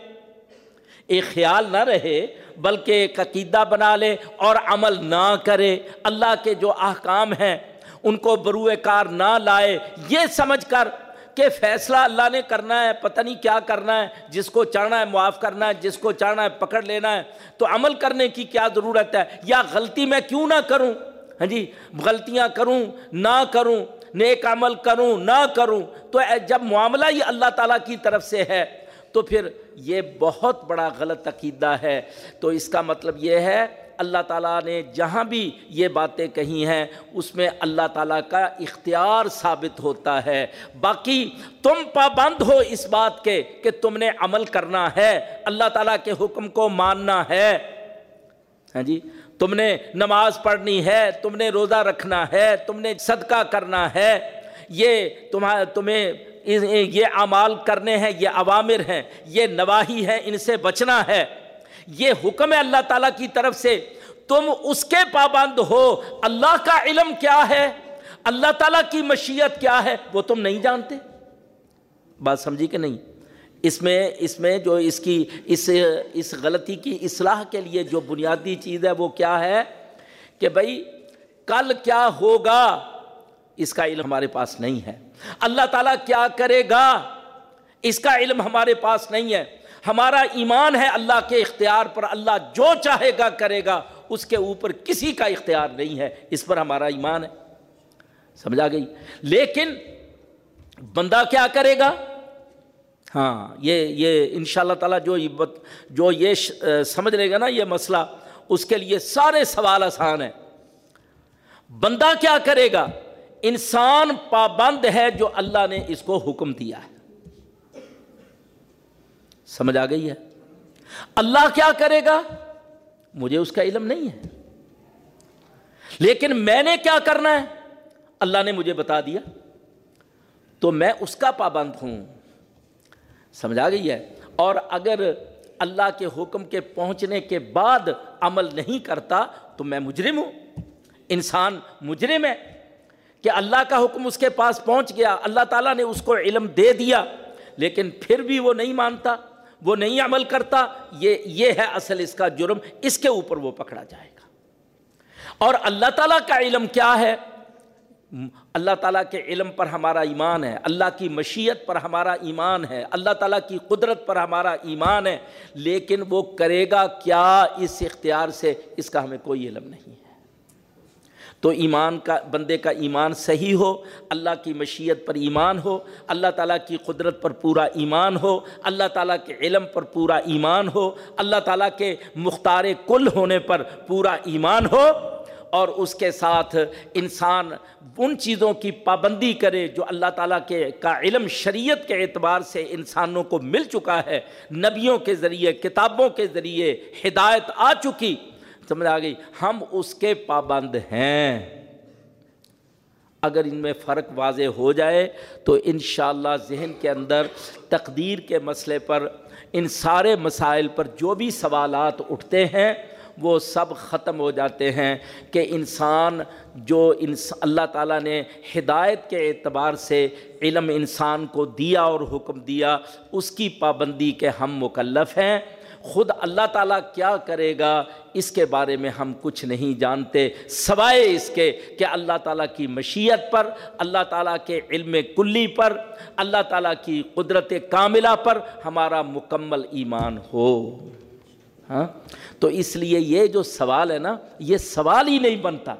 ایک خیال نہ رہے، بلکہ ایک عقیدہ بنا لے اور عمل نہ کرے، اللہ کے جو احکام ہیں، ان کو بروئے کار نہ لائے، یہ سمجھ کر کہ فیصلہ اللہ نے کرنا ہے، پتہ نہیں کیا کرنا ہے، جس کو چاہنا ہے معاف کرنا ہے، جس کو چاہنا ہے پکڑ لینا ہے۔ تو عمل کرنے کی کیا ضرورت ہے؟ یا غلطی میں کیوں نہ کروں؟ ہاں جی غلطیاں کروں، نہ کروں، نیک عمل کروں، نہ کروں، تو جب معاملہ ہی اللہ تعالیٰ کی طرف سے ہے، تو پھر یہ بہت بڑا غلط عقیدہ ہے۔ تو اس کا مطلب یہ ہے، اللہ تعالیٰ نے جہاں بھی یہ باتیں کہی ہیں، اس میں اللہ تعالیٰ کا اختیار ثابت ہوتا ہے۔ باقی تم پابند ہو اس بات کے کہ تم نے عمل کرنا ہے، اللہ تعالیٰ کے حکم کو ماننا ہے۔ ہاں جی تم نے نماز پڑھنی ہے، تم نے روزہ رکھنا ہے، تم نے صدقہ کرنا ہے، یہ تمہارا تمہیں یہ اعمال کرنے ہیں، یہ عوامر ہیں، یہ نواحی ہے ان سے بچنا ہے۔ یہ حکم ہے اللہ تعالیٰ کی طرف سے۔ تم اس کے پابند ہو۔ اللہ کا علم کیا ہے؟ اللہ تعالیٰ کی مشیت کیا ہے؟ وہ تم نہیں جانتے۔ بات سمجھی کہ نہیں؟ اس میں اس میں جو اس کی، اس اس غلطی کی اصلاح کے لیے جو بنیادی چیز ہے وہ کیا ہے؟ کہ بھائی کل کیا ہوگا؟ اس کا علم ہمارے پاس نہیں ہے۔ اللہ تعالیٰ کیا کرے گا؟ اس کا علم ہمارے پاس نہیں ہے۔ ہمارا ایمان ہے اللہ کے اختیار پر، اللہ جو چاہے گا کرے گا۔ اس کے اوپر کسی کا اختیار نہیں ہے۔ اس پر ہمارا ایمان ہے۔ سمجھا گئی؟ لیکن بندہ کیا کرے گا؟ ہاں یہ یہ ان شاء اللہ تعالیٰ جو جو یہ سمجھ لے گا نا یہ مسئلہ، اس کے لیے سارے سوال آسان ہیں۔ بندہ کیا کرے گا؟ انسان پابند ہے جو اللہ نے اس کو حکم دیا ہے۔ سمجھ آ گئی ہے؟ اللہ کیا کرے گا؟ مجھے اس کا علم نہیں ہے۔ لیکن میں نے کیا کرنا ہے؟ اللہ نے مجھے بتا دیا۔ تو میں اس کا پابند ہوں۔ سمجھا گئی ہے۔ اور اگر اللہ کے حکم کے پہنچنے کے بعد عمل نہیں کرتا تو میں مجرم ہوں۔ انسان مجرم ہے کہ اللہ کا حکم اس کے پاس پہنچ گیا، اللہ تعالیٰ نے اس کو علم دے دیا، لیکن پھر بھی وہ نہیں مانتا، وہ نہیں عمل کرتا، یہ یہ ہے اصل اس کا جرم، اس کے اوپر وہ پکڑا جائے گا۔ اور اللہ تعالیٰ کا علم کیا ہے؟ اللہ تعالیٰ کے علم پر ہمارا ایمان ہے، اللہ کی مشیت پر ہمارا ایمان ہے، اللہ تعالیٰ کی قدرت پر ہمارا ایمان ہے، لیکن وہ کرے گا کیا اس اختیار سے؟ اس کا ہمیں کوئی علم نہیں ہے۔ تو ایمان کا، بندے کا ایمان صحیح ہو، اللہ کی مشیت پر ایمان ہو، اللہ تعالیٰ کی قدرت پر پورا ایمان ہو، اللہ تعالیٰ کے علم پر پورا ایمان ہو، اللہ تعالیٰ کے مختار کل ہونے پر پورا ایمان ہو اور اس کے ساتھ انسان ان چیزوں کی پابندی کرے جو اللہ تعالیٰ کے کا علم شریعت کے اعتبار سے انسانوں کو مل چکا ہے، نبیوں کے ذریعے، کتابوں کے ذریعے ہدایت آ چکی۔ سمجھ آ گئی؟ ہم اس کے پابند ہیں۔ اگر ان میں فرق واضح ہو جائے تو انشاءاللہ ذہن کے اندر تقدیر کے مسئلے پر، ان سارے مسائل پر جو بھی سوالات اٹھتے ہیں وہ سب ختم ہو جاتے ہیں کہ انسان جو انس، اللہ تعالیٰ نے ہدایت کے اعتبار سے علم انسان کو دیا اور حکم دیا، اس کی پابندی کے ہم مکلف ہیں۔ خود اللہ تعالیٰ کیا کرے گا، اس کے بارے میں ہم کچھ نہیں جانتے، سوائے اس کے کہ اللہ تعالیٰ کی مشیت پر، اللہ تعالیٰ کے علم کلی پر، اللہ تعالیٰ کی قدرت کاملہ پر ہمارا مکمل ایمان ہو۔ ہاں؟ تو اس لیے یہ جو سوال ہے نا، یہ سوال ہی نہیں بنتا۔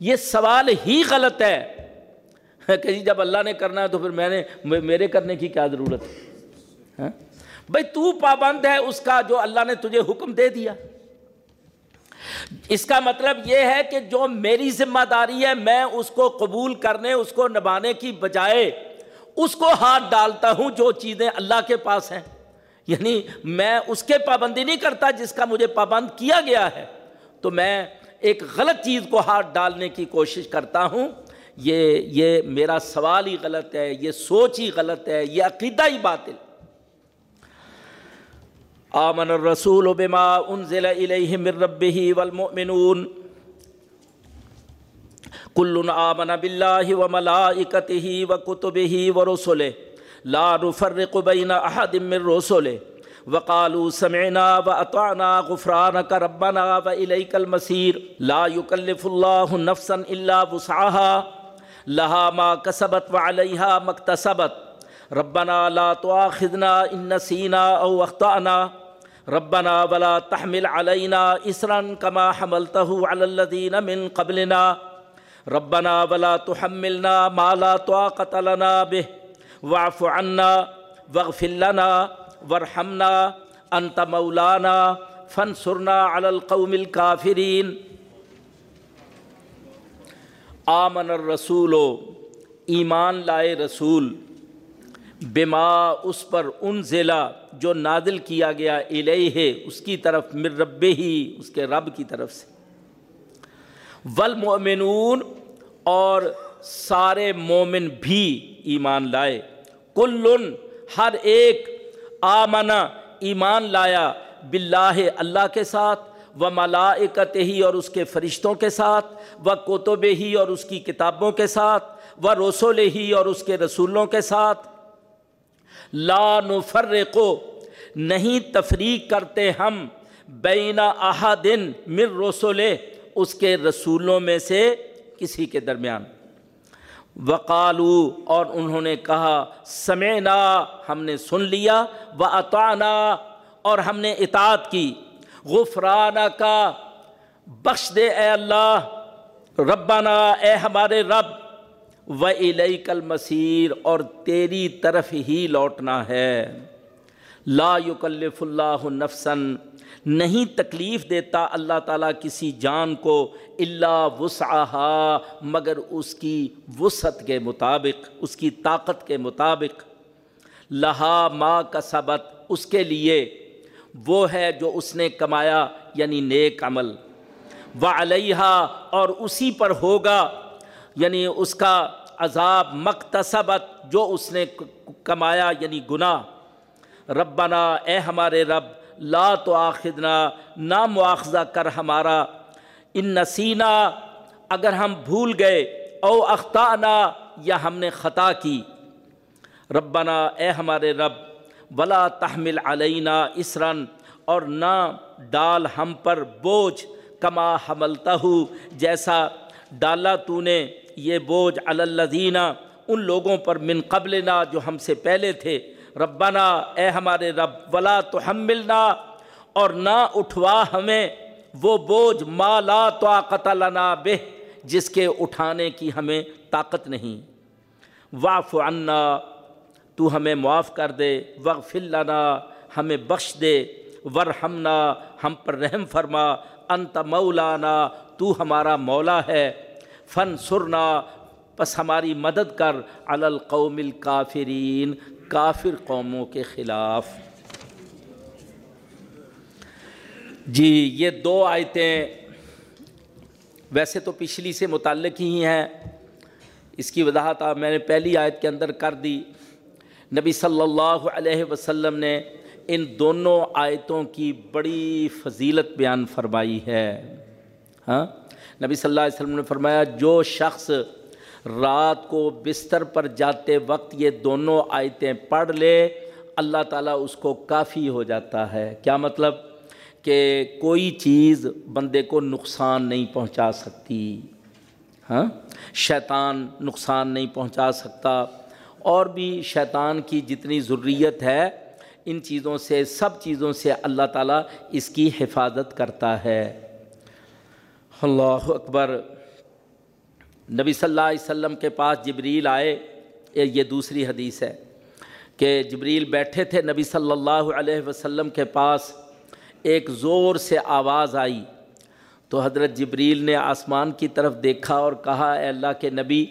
یہ سوال ہی غلط ہے۔ کہ جی جب اللہ نے کرنا ہے تو پھر میں نے میرے کرنے کی کیا ضرورت ہے؟ ہاں؟ بھائی تو پابند ہے اس کا جو اللہ نے تجھے حکم دے دیا۔ اس کا مطلب یہ ہے کہ جو میری ذمہ داری ہے، میں اس کو قبول کرنے، اس کو نبھانے کی بجائے اس کو ہاتھ ڈالتا ہوں جو چیزیں اللہ کے پاس ہیں۔ یعنی میں اس کے پابندی نہیں کرتا جس کا مجھے پابند کیا گیا ہے۔ تو میں ایک غلط چیز کو ہاتھ ڈالنے کی کوشش کرتا ہوں۔ یہ یہ میرا سوال ہی غلط ہے، یہ سوچ ہی غلط ہے، یہ عقیدہ ہی باطل۔ آمن الرسول بما انزل الیہ من ربہ والمؤمنون۔ کل آمن باللہ وملائکتہ وکتبہ ورسلہ لا نفرق بین احد من رسلہ وقالوا سمعنا واطعنا غفرانك ربنا واليك المصير. لا يكلف الله نفسا الا وسعها. لها ما كسبت وعليها ما اكتسبت. ربنا لا تؤاخذنا ان نسينا او اخطانا ربنا ولا تحمل علينا اسرا كما حملته على الذين من قبلنا. ربنا ولا تحملنا ما لا طاقة لنا به. واعف عنا واغفر لنا وارحمنا انت مولانا فانصرنا على القوم الكافرين. آمن الرسول، ایمان لائے رسول، بما اس پر ان ضلع جو نادل کیا گیا الیہ، اس کی طرف مر رب ہی اس کے رب کی طرف سے۔ والمؤمنون اور سارے مومن بھی ایمان لائے۔ کل ہر ایک آمنا ایمان لایا باللہ اللہ کے ساتھ، و ملائکت ہی اور اس کے فرشتوں کے ساتھ، و کوتب ہی اور اس کی کتابوں کے ساتھ، و رسول ہی اور اس کے رسولوں کے ساتھ۔ لا نفرقو نہیں تفریق کرتے ہم بین احدن مر رسولے اس کے رسولوں میں سے کسی کے درمیان۔ وقالو اور انہوں نے کہا، سمینا، ہم نے سن لیا و اور ہم نے اطاعت کی۔ غفرانہ کا بخش دے اے اللہ، ربنا، اے ہمارے رب و علیہ کل مسیر اور تیری طرف ہی لوٹنا ہے۔ لا یکلف اللہ نفسن نہیں تکلیف دیتا اللہ تعالیٰ کسی جان کو اللہ وسعہ مگر اس کی وسعت کے مطابق، اس کی طاقت کے مطابق۔ لہا ما کا سبت اس کے لیے وہ ہے جو اس نے کمایا یعنی نیک عمل۔ و علیہ اور اسی پر ہوگا یعنی اس کا عذاب مقتصبت جو اس نے کمایا یعنی گناہ۔ ربنا، اے ہمارے رب لا تو آخدنا نہ مواخذہ کر ہمارا۔ ان نسینہ اگر ہم بھول گئے، او اختانہ یا ہم نے خطا کی۔ ربنا، اے ہمارے رب، ولا تحمل علینا اسرن اور نہ ڈال ہم پر بوجھ، کما حملتا ہو جیسا ڈالا تو نے یہ بوجھ اللزینہ ان لوگوں پر من قبل جو ہم سے پہلے تھے۔ ربنا اے ہمارے رب، ولا تو ہم ملنا اور نہ اٹھوا ہمیں وہ بوجھ ما لا تو لنا بہ، جس کے اٹھانے کی ہمیں طاقت نہیں۔ واف عنا، تو ہمیں معاف کر دے وغفر لنا، ہمیں بخش دے، ورحمنا، ہم پر رحم فرما، انت مولانا، تو ہمارا مولا ہے۔ فن سرنا بس ہماری مدد کر القوم الکافرین۔ کافر قوموں کے خلاف۔ جی یہ دو آیتیں ویسے تو پچھلی سے متعلق ہی ہیں۔ اس کی وضاحت آپ میں نے پہلی آیت کے اندر کر دی۔ نبی صلی اللہ علیہ وسلم نے ان دونوں آیتوں کی بڑی فضیلت بیان فرمائی ہے۔ ہاں؟ نبی صلی اللہ علیہ وسلم نے فرمایا، جو شخص رات کو بستر پر جاتے وقت یہ دونوں آیتیں پڑھ لے، اللہ تعالیٰ اس کو کافی ہو جاتا ہے۔ کیا مطلب؟ کہ کوئی چیز بندے کو نقصان نہیں پہنچا سکتی۔ ہاں؟ شیطان نقصان نہیں پہنچا سکتا۔ اور بھی شیطان کی جتنی ضروریت ہے، ان چیزوں سے، سب چیزوں سے اللہ تعالیٰ اس کی حفاظت کرتا ہے۔ اللہ اکبر۔ نبی صلی اللہ علیہ وسلم کے پاس جبریل آئے، یہ دوسری حدیث ہے کہ جبریل بیٹھے تھے، نبی صلی اللہ علیہ وسلم کے پاس ایک زور سے آواز آئی۔ تو حضرت جبریل نے آسمان کی طرف دیکھا اور کہا، اے اللہ کے نبی،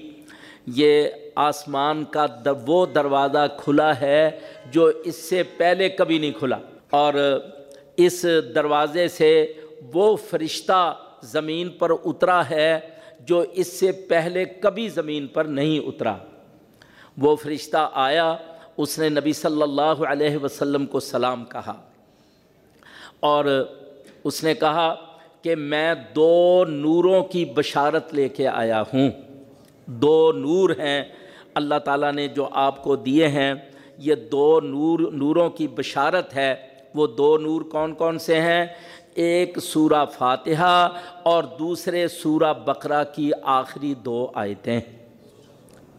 یہ آسمان کا وہ دروازہ کھلا ہے جو اس سے پہلے کبھی نہیں کھلا۔ اور اس دروازے سے وہ فرشتہ زمین پر اترا ہے جو اس سے پہلے کبھی زمین پر نہیں اترا۔ وہ فرشتہ آیا، اس نے نبی صلی اللہ علیہ وسلم کو سلام کہا۔ اور اس نے کہا کہ میں دو نوروں کی بشارت لے کے آیا ہوں۔ دو نور ہیں، اللہ تعالیٰ نے جو آپ کو دیے ہیں، یہ دو نور، نوروں کی بشارت ہے۔ وہ دو نور کون کون سے ہیں؟ ایک سورہ فاتحہ اور دوسرے سورہ بقرہ کی آخری دو آیتیں۔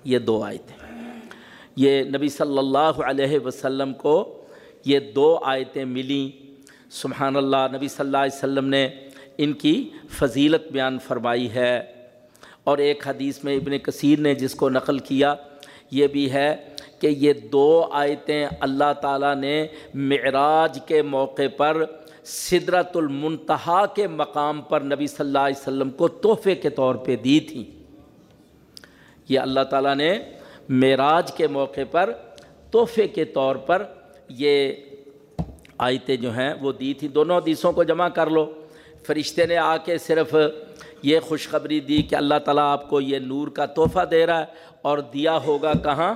یہ دو آیتیں۔ یہ نبی صلی اللہ علیہ وسلم کو یہ دو آیتیں ملیں۔ سبحان اللہ، نبی صلی اللہ علیہ وسلم نے ان کی فضیلت بیان فرمائی ہے۔ اور ایک حدیث میں ابن کثیر نے جس کو نقل کیا، یہ بھی ہے کہ یہ دو آیتیں اللہ تعالیٰ نے معراج کے موقع پر صدرت المنتہا کے مقام پر نبی صلی اللہ علیہ وسلم کو تحفے کے طور پہ دی تھیں یہ اللہ تعالیٰ نے معراج کے موقع پر تحفے کے طور پر یہ آیتیں جو ہیں وہ دی تھیں دونوں حدیثوں کو جمع کر لو۔ فرشتے نے آ کے صرف یہ خوشخبری دی کہ اللہ تعالیٰ آپ کو یہ نور کا تحفہ دے رہا ہے اور دیا ہوگا کہاں؟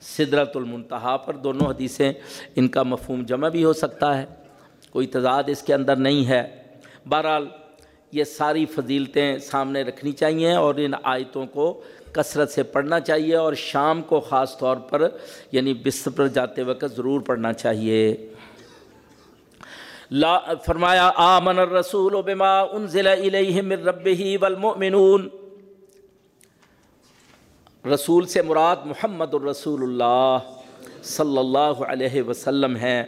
صدرت المنتہا پر۔ دونوں حدیثیں ان کا مفہوم جمع بھی ہو سکتا ہے۔ کوئی تضاد اس کے اندر نہیں ہے۔ بہرحال یہ ساری فضیلتیں سامنے رکھنی چاہیے اور ان آیتوں کو کثرت سے پڑھنا چاہیے اور شام کو خاص طور پر یعنی بستر پر جاتے وقت ضرور پڑھنا چاہیے۔ لا فرمایا، آمن الرسول بما انزل الیہ من ربہ والمؤمنون۔ رسول سے مراد محمد الرسول اللہ صلی اللہ علیہ وسلم ہیں۔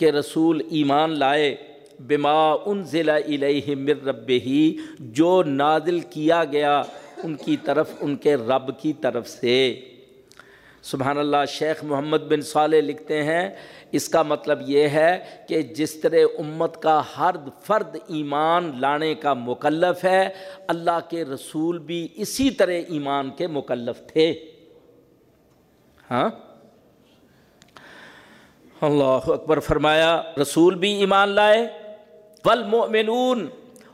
کہ رسول ایمان لائے، بما انزل الیہ من ربہ جو نازل کیا گیا ان کی طرف، ان کے رب کی طرف سے۔ سبحان اللہ، شیخ محمد بن صالح لکھتے ہیں، اس کا مطلب یہ ہے کہ جس طرح امت کا ہر فرد ایمان لانے کا مکلف ہے، اللہ کے رسول بھی اسی طرح ایمان کے مکلف تھے۔ ہاں؟ اللہ اکبر فرمایا، رسول بھی ایمان لائے، والمؤمنون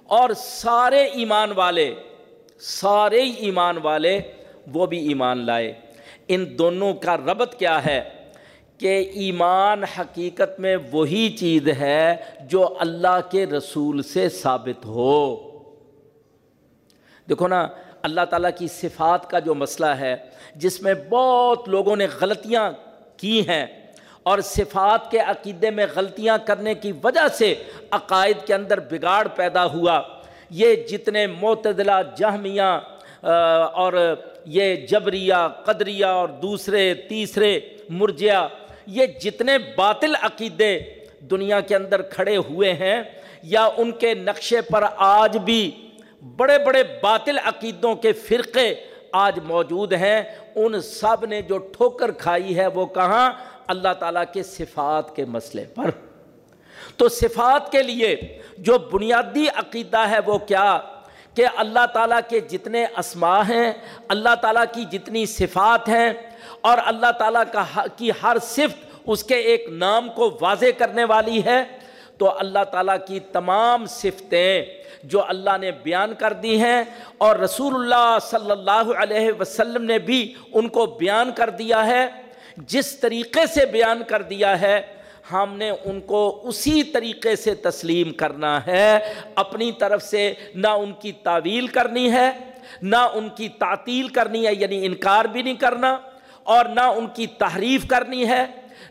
اور سارے ایمان والے، سارے ایمان والے وہ بھی ایمان لائے۔ ان دونوں کا ربط کیا ہے؟ کہ ایمان حقیقت میں وہی چیز ہے جو اللہ کے رسول سے ثابت ہو۔ دیکھو نا، اللہ تعالیٰ کی صفات کا جو مسئلہ ہے، جس میں بہت لوگوں نے غلطیاں کی ہیں اور صفات کے عقیدے میں غلطیاں کرنے کی وجہ سے عقائد کے اندر بگاڑ پیدا ہوا۔ یہ جتنے معتدلہ جہمیاں اور یہ جبریہ، قدریہ اور دوسرے، تیسرے مرجیا یہ جتنے باطل عقیدے دنیا کے اندر کھڑے ہوئے ہیں یا ان کے نقشے پر آج بھی بڑے بڑے باطل عقیدوں کے فرقے آج موجود ہیں، ان سب نے جو ٹھوکر کھائی ہے وہ کہاں؟ اللہ تعالیٰ کے صفات کے مسئلے پر۔ تو صفات کے لیے جو بنیادی عقیدہ ہے وہ کیا؟ کہ اللہ تعالیٰ کے جتنے اسما ہیں، اللہ تعالیٰ کی جتنی صفات ہیں، اور اللہ تعالیٰ کا کی ہر صفت اس کے ایک نام کو واضح کرنے والی ہے۔ تو اللہ تعالیٰ کی تمام صفتیں جو اللہ نے بیان کر دی ہیں، اور رسول اللہ صلی اللہ علیہ وسلم نے بھی ان کو بیان کر دیا ہے۔ جس طریقے سے بیان کر دیا ہے، ہم نے ان کو اسی طریقے سے تسلیم کرنا ہے۔ اپنی طرف سے نہ ان کی تعویل کرنی ہے، نہ ان کی تعطیل کرنی ہے یعنی انکار بھی نہیں کرنا، اور نہ ان کی تحریف کرنی ہے،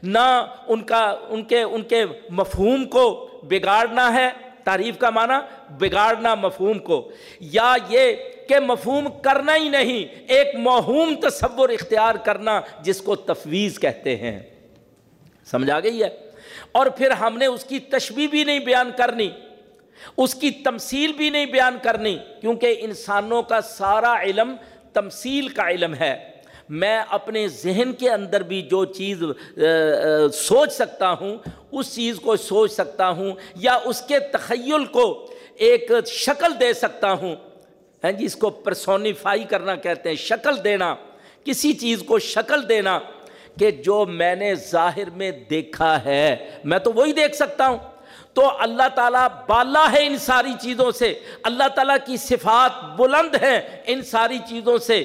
نہ ان کا، ان کے ان کے مفہوم کو بگاڑنا ہے۔ تعریف کا معنی بگاڑنا مفہوم کو۔ یا یہ کہ مفہوم کرنا ہی نہیں، ایک مہوم تصور اختیار کرنا جس کو تفویض کہتے ہیں۔ سمجھا گئی ہے؟ اور پھر ہم نے اس کی تشبیح بھی نہیں بیان کرنی، اس کی تمثیل بھی نہیں بیان کرنی، کیونکہ انسانوں کا سارا علم تمثیل کا علم ہے۔ میں اپنے ذہن کے اندر بھی جو چیز سوچ سکتا ہوں، اس چیز کو سوچ سکتا ہوں یا اس کے تخیل کو ایک شکل دے سکتا ہوں۔ جی اس کو پرسونیفائی کرنا کہتے ہیں، شکل دینا، کسی چیز کو شکل دینا کہ جو میں نے ظاہر میں دیکھا ہے۔ میں تو وہی دیکھ سکتا ہوں۔ تو اللہ تعالیٰ بالا ہے ان ساری چیزوں سے۔ اللہ تعالیٰ کی صفات بلند ہیں ان ساری چیزوں سے۔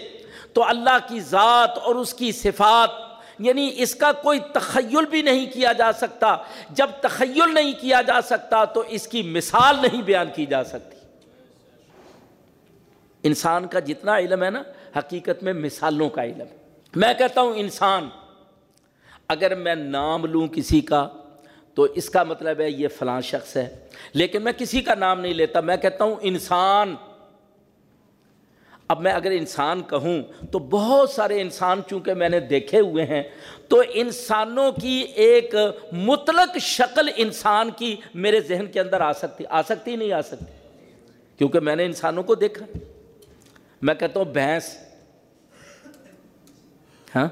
تو اللہ کی ذات اور اس کی صفات یعنی اس کا کوئی تخیل بھی نہیں کیا جا سکتا۔ جب تخیل نہیں کیا جا سکتا تو اس کی مثال نہیں بیان کی جا سکتی۔ انسان کا جتنا علم ہے نا، حقیقت میں مثالوں کا علم۔ میں کہتا ہوں انسان، اگر میں نام لوں کسی کا، تو اس کا مطلب ہے یہ فلاں شخص ہے۔ لیکن میں کسی کا نام نہیں لیتا، میں کہتا ہوں انسان۔ اب میں اگر انسان کہوں تو بہت سارے انسان چونکہ میں نے دیکھے ہوئے ہیں، تو انسانوں کی ایک مطلق شکل انسان کی میرے ذہن کے اندر آ سکتی آ سکتی نہیں آ سکتی۔ کیونکہ میں نے انسانوں کو دیکھا۔ میں کہتا ہوں بھینس۔ ہاں؟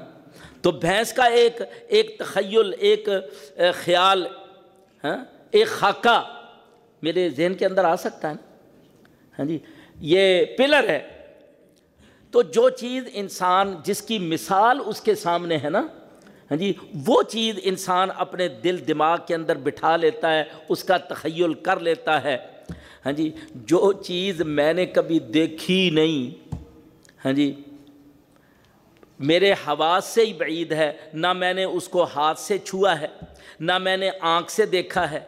تو بھینس کا ایک ایک تخیل، ایک خیال ہاں؟ ایک خاکہ میرے ذہن کے اندر آ سکتا ہے ہاں جی؟ یہ پلر ہے۔ تو جو چیز انسان، جس کی مثال اس کے سامنے ہے نا؟ ہاں جی؟ وہ چیز انسان اپنے دل، دماغ کے اندر بٹھا لیتا ہے، اس کا تخیل کر لیتا ہے۔ ہاں جی جو چیز میں نے کبھی دیکھی نہیں ہاں جی میرے حواس سے ہی بعید ہے، نہ میں نے اس کو ہاتھ سے چھوا ہے، نہ میں نے آنکھ سے دیکھا ہے،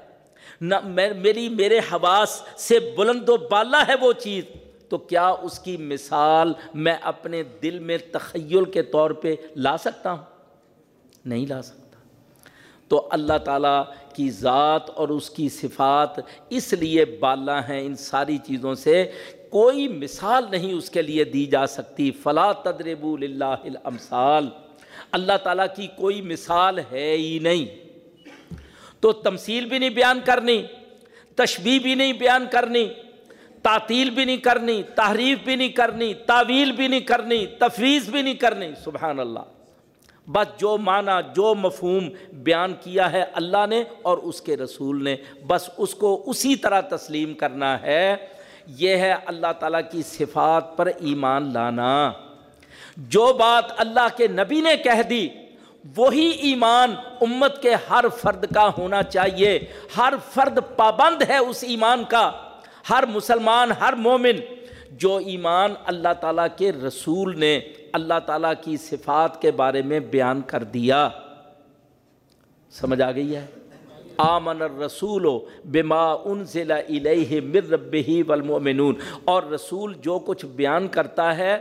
نہ میری، میرے حواس سے بلند و بالا ہے وہ چیز۔ تو کیا اس کی مثال میں اپنے دل میں تخیل کے طور پہ لا سکتا ہوں؟ نہیں لا سکتا۔ تو اللہ تعالیٰ کی ذات اور اس کی صفات اس لیے بالا ہیں ان ساری چیزوں سے، کوئی مثال نہیں اس کے لیے دی جا سکتی۔ فلا تدرب اللہ الامثال اللہ تعالیٰ کی کوئی مثال ہے ہی نہیں۔ تو تمثیل بھی نہیں بیان کرنی تشبیح بھی نہیں بیان کرنی، تعطیل بھی نہیں کرنی، تحریف بھی نہیں کرنی، تعویل بھی نہیں کرنی، تفویض بھی نہیں کرنی۔ سبحان اللہ۔ بس جو معنی، جو مفہوم بیان کیا ہے اللہ نے اور اس کے رسول نے، بس اس کو اسی طرح تسلیم کرنا ہے۔ یہ ہے اللہ تعالیٰ کی صفات پر ایمان لانا۔ جو بات اللہ کے نبی نے کہہ دی، وہی ایمان امت کے ہر فرد کا ہونا چاہیے۔ ہر فرد پابند ہے اس ایمان کا۔ ہر مسلمان، ہر مومن، جو ایمان اللہ تعالیٰ کے رسول نے اللہ تعالیٰ کی صفات کے بارے میں بیان کر دیا۔ سمجھ آ گئی ہے؟ آمن الرسول بما انزل الیہ من ربہ والمؤمنون۔ اور رسول جو کچھ بیان کرتا ہے،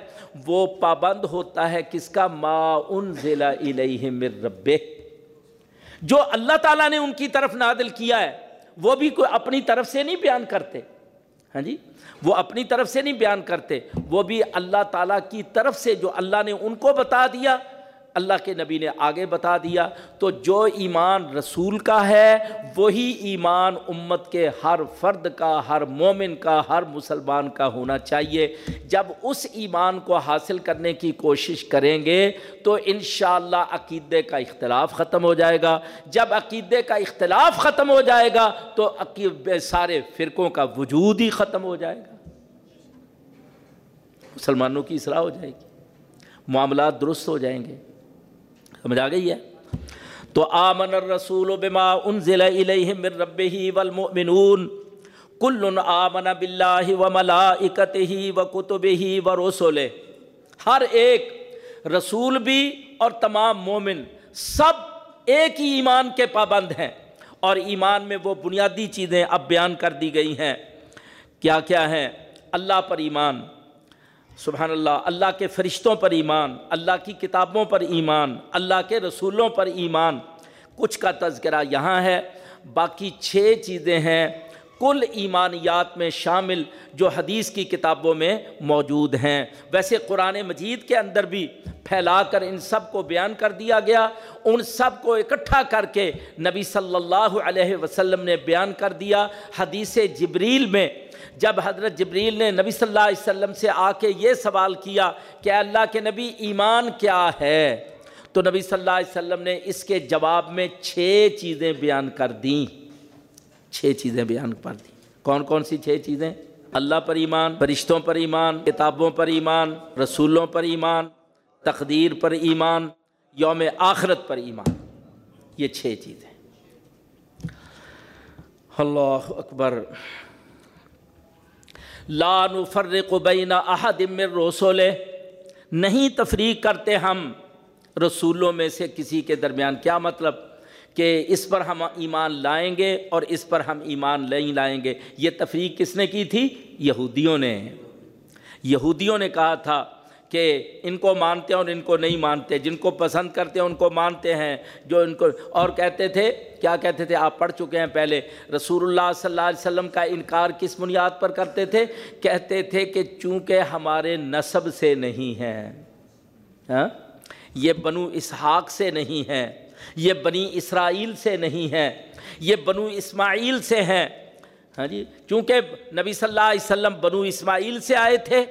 وہ پابند ہوتا ہے کس کا؟ ما انزل الیہ من ربہ۔ جو اللہ تعالیٰ نے ان کی طرف نادل کیا ہے، وہ بھی کوئی اپنی طرف سے نہیں بیان کرتے۔ ہاں جی؟ وہ اپنی طرف سے نہیں بیان کرتے، وہ بھی اللہ تعالیٰ کی طرف سے جو اللہ نے ان کو بتا دیا اللہ کے نبی نے آگے بتا دیا تو جو ایمان رسول کا ہے، وہی ایمان امت کے ہر فرد کا، ہر مومن کا، ہر مسلمان کا ہونا چاہیے۔ جب اس ایمان کو حاصل کرنے کی کوشش کریں گے تو انشاءاللہ عقیدے کا اختلاف ختم ہو جائے گا۔ جب عقیدے کا اختلاف ختم ہو جائے گا تو سارے فرقوں کا وجود ہی ختم ہو جائے گا۔ مسلمانوں کی اصلاح ہو جائے گی۔ معاملات درست ہو جائیں گے۔ سمجھ آ گئی ہے؟ تو آمن الرسول بما انزل الیہ من ربہ والمؤمنون، کل آمن باللہ وملائکتہ وکتبہ ورسلہ۔ ہر ایک رسول بھی اور تمام مومن سب ایک ہی ایمان کے پابند ہیں اور ایمان میں وہ بنیادی چیزیں اب بیان کر دی گئی ہیں۔ کیا کیا ہیں؟ اللہ پر ایمان۔ سبحان اللہ اللہ کے فرشتوں پر ایمان، اللہ کی کتابوں پر ایمان، اللہ کے رسولوں پر ایمان۔ کچھ کا تذکرہ یہاں ہے، باقی چھ چیزیں ہیں کل ایمانیات میں شامل جو حدیث کی کتابوں میں موجود ہیں۔ ویسے قرآن مجید کے اندر بھی پھیلا کر ان سب کو بیان کر دیا گیا۔ ان سب کو اکٹھا کر کے نبی صلی اللہ علیہ وسلم نے بیان کر دیا۔ حدیث جبریل میں جب حضرت جبریل نے نبی صلی اللہ علیہ وسلم سے آ کے یہ سوال کیا کہ اللہ کے نبی ایمان کیا ہے، تو نبی صلی اللہ علیہ وسلم نے اس کے جواب میں چھ چیزیں بیان کر دیں۔ چھ چیزیں بیان کر دیں۔ کون کون سی چھ چیزیں؟ اللہ پر ایمان، فرشتوں پر ایمان، کتابوں پر ایمان، رسولوں پر ایمان، تقدیر پر ایمان، یوم آخرت پر ایمان۔ یہ چھ چیزیں۔ اللہ اکبر۔ لا نفرق بین احد من رسولے نہیں تفریق کرتے ہم رسولوں میں سے کسی کے درمیان۔ کیا مطلب؟ کہ اس پر ہم ایمان لائیں گے اور اس پر ہم ایمان نہیں لائیں گے۔ یہ تفریق کس نے کی تھی؟ یہودیوں نے۔ یہودیوں نے کہا تھا کہ ان کو مانتے ہیں اور ان کو نہیں مانتے۔ جن کو پسند کرتے ہیں ان کو مانتے ہیں۔ جو ان کو، اور کہتے تھے، کیا کہتے تھے؟ آپ پڑھ چکے ہیں پہلے۔ رسول اللہ صلی اللہ علیہ وسلم کا انکار کس بنیاد پر کرتے تھے؟ کہتے تھے کہ چونکہ ہمارے نصب سے نہیں ہیں۔ ہاں؟ یہ بنو اسحاق سے نہیں ہے یہ بنی اسرائیل سے نہیں ہے یہ بنو اسماعیل سے ہیں۔ ہاں جی چونکہ نبی صلی اللہ علیہ وسلم بنو اسماعیل سے آئے تھے،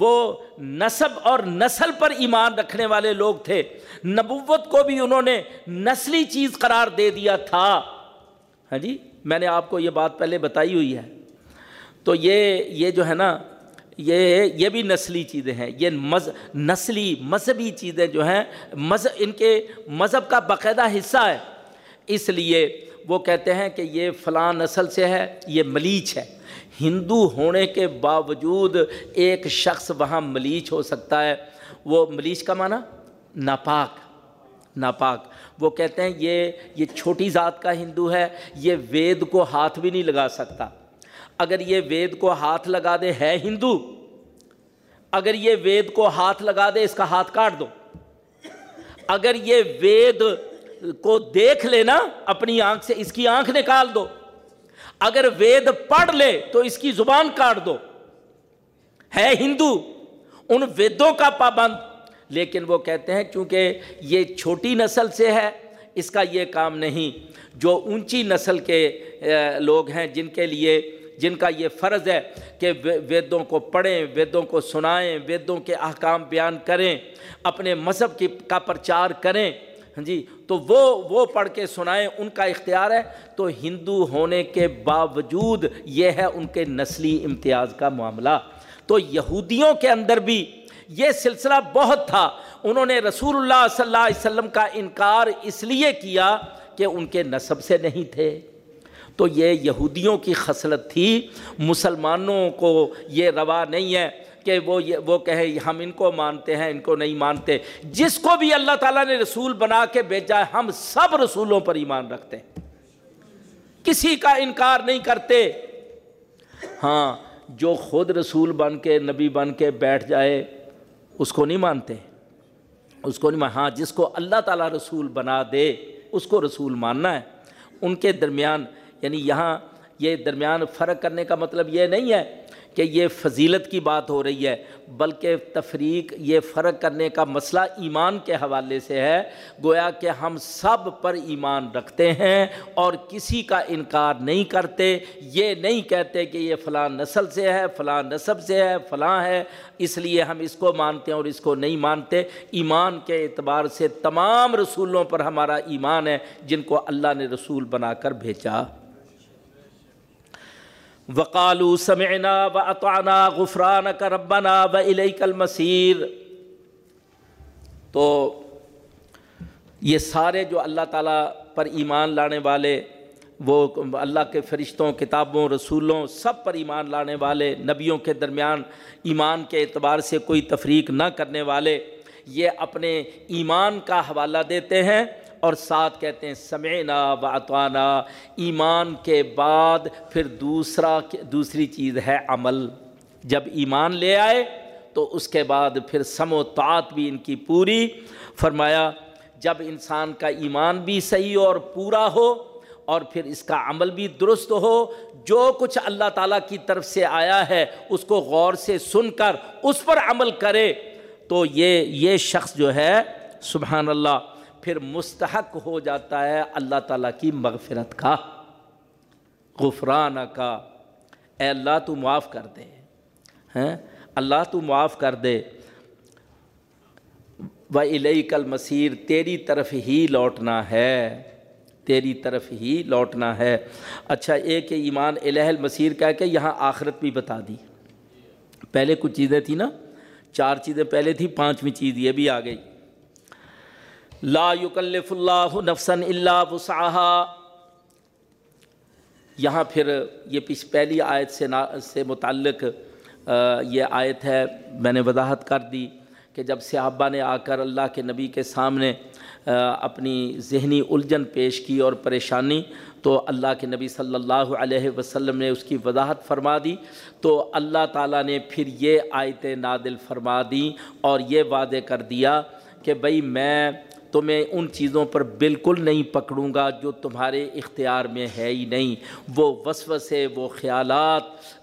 وہ نصب اور نسل پر ایمان رکھنے والے لوگ تھے۔ نبوت کو بھی انہوں نے نسلی چیز قرار دے دیا تھا۔ ہاں جی میں نے آپ کو یہ بات پہلے بتائی ہوئی ہے۔ تو یہ یہ جو ہے نا، یہ یہ بھی نسلی چیزیں ہیں۔ یہ مز، نسلی مذہبی چیزیں جو ہیں مذہب ان کے مذہب کا باقاعدہ حصہ ہے۔ اس لیے وہ کہتے ہیں کہ یہ فلاں نسل سے ہے، یہ ملیچ ہے۔ ہندو ہونے کے باوجود ایک شخص وہاں ملیچ ہو سکتا ہے۔ وہ ملیچ کا معنی ناپاک ناپاک۔ وہ کہتے ہیں یہ یہ چھوٹی ذات کا ہندو ہے، یہ وید کو ہاتھ بھی نہیں لگا سکتا۔ اگر یہ وید کو ہاتھ لگا دے، ہے ہندو۔ اگر یہ وید کو ہاتھ لگا دے، اس کا ہاتھ کاٹ دو۔ اگر یہ وید کو دیکھ لینا، اپنی آنکھ سے، اس کی آنکھ نکال دو۔ اگر وید پڑھ لے تو اس کی زبان کاٹ دو۔ ہے ہندو، ان ویدوں کا پابند۔ لیکن وہ کہتے ہیں، چونکہ یہ چھوٹی نسل سے ہے، اس کا یہ کام نہیں۔ جو اونچی نسل کے لوگ ہیں، جن کے لیے، جن کا یہ فرض ہے کہ ویدوں کو پڑھیں، ویدوں کو سنائیں، ویدوں کے احکام بیان کریں، اپنے مذہب کی، کا پرچار کریں۔ ہاں جی تو وہ وہ پڑھ کے سنائیں، ان کا اختیار ہے۔ تو ہندو ہونے کے باوجود یہ ہے ان کے نسلی امتیاز کا معاملہ۔ تو یہودیوں کے اندر بھی یہ سلسلہ بہت تھا۔ انہوں نے رسول اللہ صلی اللہ علیہ وسلم کا انکار اس لیے کیا کہ ان کے نصب سے نہیں تھے۔ تو یہ یہودیوں کی خصلت تھی۔ مسلمانوں کو یہ روا نہیں ہے۔ کہ وہ یہ وہ کہے، ہم ان کو مانتے ہیں، ان کو نہیں مانتے۔ جس کو بھی اللہ تعالیٰ نے رسول بنا کے بھیجا ہے، ہم سب رسولوں پر ایمان رکھتے ہیں۔ کسی کا انکار نہیں کرتے۔ ہاں جو خود رسول بن کے، نبی بن کے بیٹھ جائے، اس کو نہیں مانتے۔ اس کو نہیں ہاں جس کو اللہ تعالیٰ رسول بنا دے، اس کو رسول ماننا ہے۔ ان کے درمیان یعنی یہاں یہ درمیان فرق کرنے کا مطلب یہ نہیں ہے کہ یہ فضیلت کی بات ہو رہی ہے، بلکہ تفریق، یہ فرق کرنے کا مسئلہ ایمان کے حوالے سے ہے۔ گویا کہ ہم سب پر ایمان رکھتے ہیں اور کسی کا انکار نہیں کرتے۔ یہ نہیں کہتے کہ یہ فلاں نسل سے ہے، فلاں نصب سے ہے، فلاں ہے۔ اس لیے ہم اس کو مانتے ہیں اور اس کو نہیں مانتے۔ ایمان کے اعتبار سے تمام رسولوں پر ہمارا ایمان ہے، جن کو اللہ نے رسول بنا کر بھیجا۔ وقالو سمعنا و اطعنا غفران کا ربنا و علیک تو یہ سارے جو اللہ تعالیٰ پر ایمان لانے والے، وہ اللہ کے فرشتوں، کتابوں، رسولوں، سب پر ایمان لانے والے، نبیوں کے درمیان ایمان کے اعتبار سے کوئی تفریق نہ کرنے والے، یہ اپنے ایمان کا حوالہ دیتے ہیں۔ اور ساتھ کہتے ہیں، سمعنا و ایمان کے بعد پھر دوسرا دوسری چیز ہے عمل۔ جب ایمان لے آئے تو اس کے بعد پھر سم و طاعت بھی ان کی پوری۔ فرمایا، جب انسان کا ایمان بھی صحیح اور پورا ہو اور پھر اس کا عمل بھی درست ہو، جو کچھ اللہ تعالیٰ کی طرف سے آیا ہے، اس کو غور سے سن کر، اس پر عمل کرے، تو یہ یہ شخص جو ہے، سبحان اللہ پھر مستحق ہو جاتا ہے اللہ تعالیٰ کی مغفرت کا غفران کا۔ اے اللہ تو معاف کر دے۔ ہیں اللہ تو معاف کر دے۔ و علیہ کل مسیر تیری طرف ہی لوٹنا ہے۔ تیری طرف ہی لوٹنا ہے۔ اچھا ایک ایمان الہ المسیر کہہ کے یہاں آخرت بھی بتا دی۔ پہلے کچھ چیزیں تھیں نا؟ چار چیزیں پہلے تھیں پانچویں چیز یہ بھی آ گئی۔ لا یکلف اللہ نفسن اللہ وسعہ یہاں پھر یہ پچھ پہلی آیت سے سے متعلق یہ آیت ہے، میں نے وضاحت کر دی کہ جب صحابہ نے آ کر اللہ کے نبی کے سامنے اپنی ذہنی الجھن پیش کی اور پریشانی، تو اللہ کے نبی صلی اللہ علیہ وسلم نے اس کی وضاحت فرما دی۔ تو اللہ تعالیٰ نے پھر یہ آیت نادل فرما دیں اور یہ وعدے کر دیا کہ بھئی میں تو میں ان چیزوں پر بالکل نہیں پکڑوں گا جو تمہارے اختیار میں ہے ہی نہیں۔ وہ وسوسے، وہ خیالات،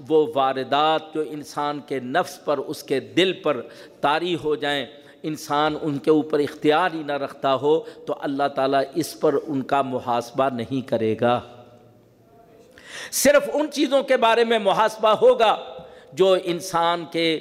وہ واردات جو انسان کے نفس پر، اس کے دل پر طاری ہو جائیں۔ انسان ان کے اوپر اختیار ہی نہ رکھتا ہو تو اللہ تعالیٰ اس پر ان کا محاسبہ نہیں کرے گا۔ صرف ان چیزوں کے بارے میں محاسبہ ہوگا جو انسان کے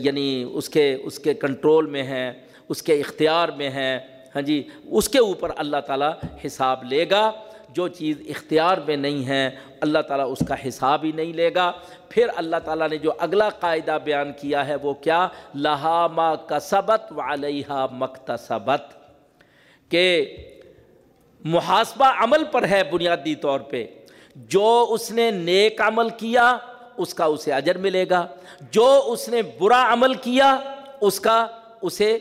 یعنی اس کے اس کے کنٹرول میں ہیں۔ اس کے اختیار میں ہے ہاں جی اس کے اوپر اللہ تعالیٰ حساب لے گا۔ جو چیز اختیار میں نہیں ہے، اللہ تعالیٰ اس کا حساب ہی نہیں لے گا۔ پھر اللہ تعالیٰ نے جو اگلا قاعدہ بیان کیا ہے، وہ کیا؟ لہا ما کسبت و علیہ مکتسبت۔ کہ محاسبہ عمل پر ہے بنیادی طور پہ۔ جو اس نے نیک عمل کیا، اس کا اسے اجر ملے گا۔ جو اس نے برا عمل کیا، اس کا اسے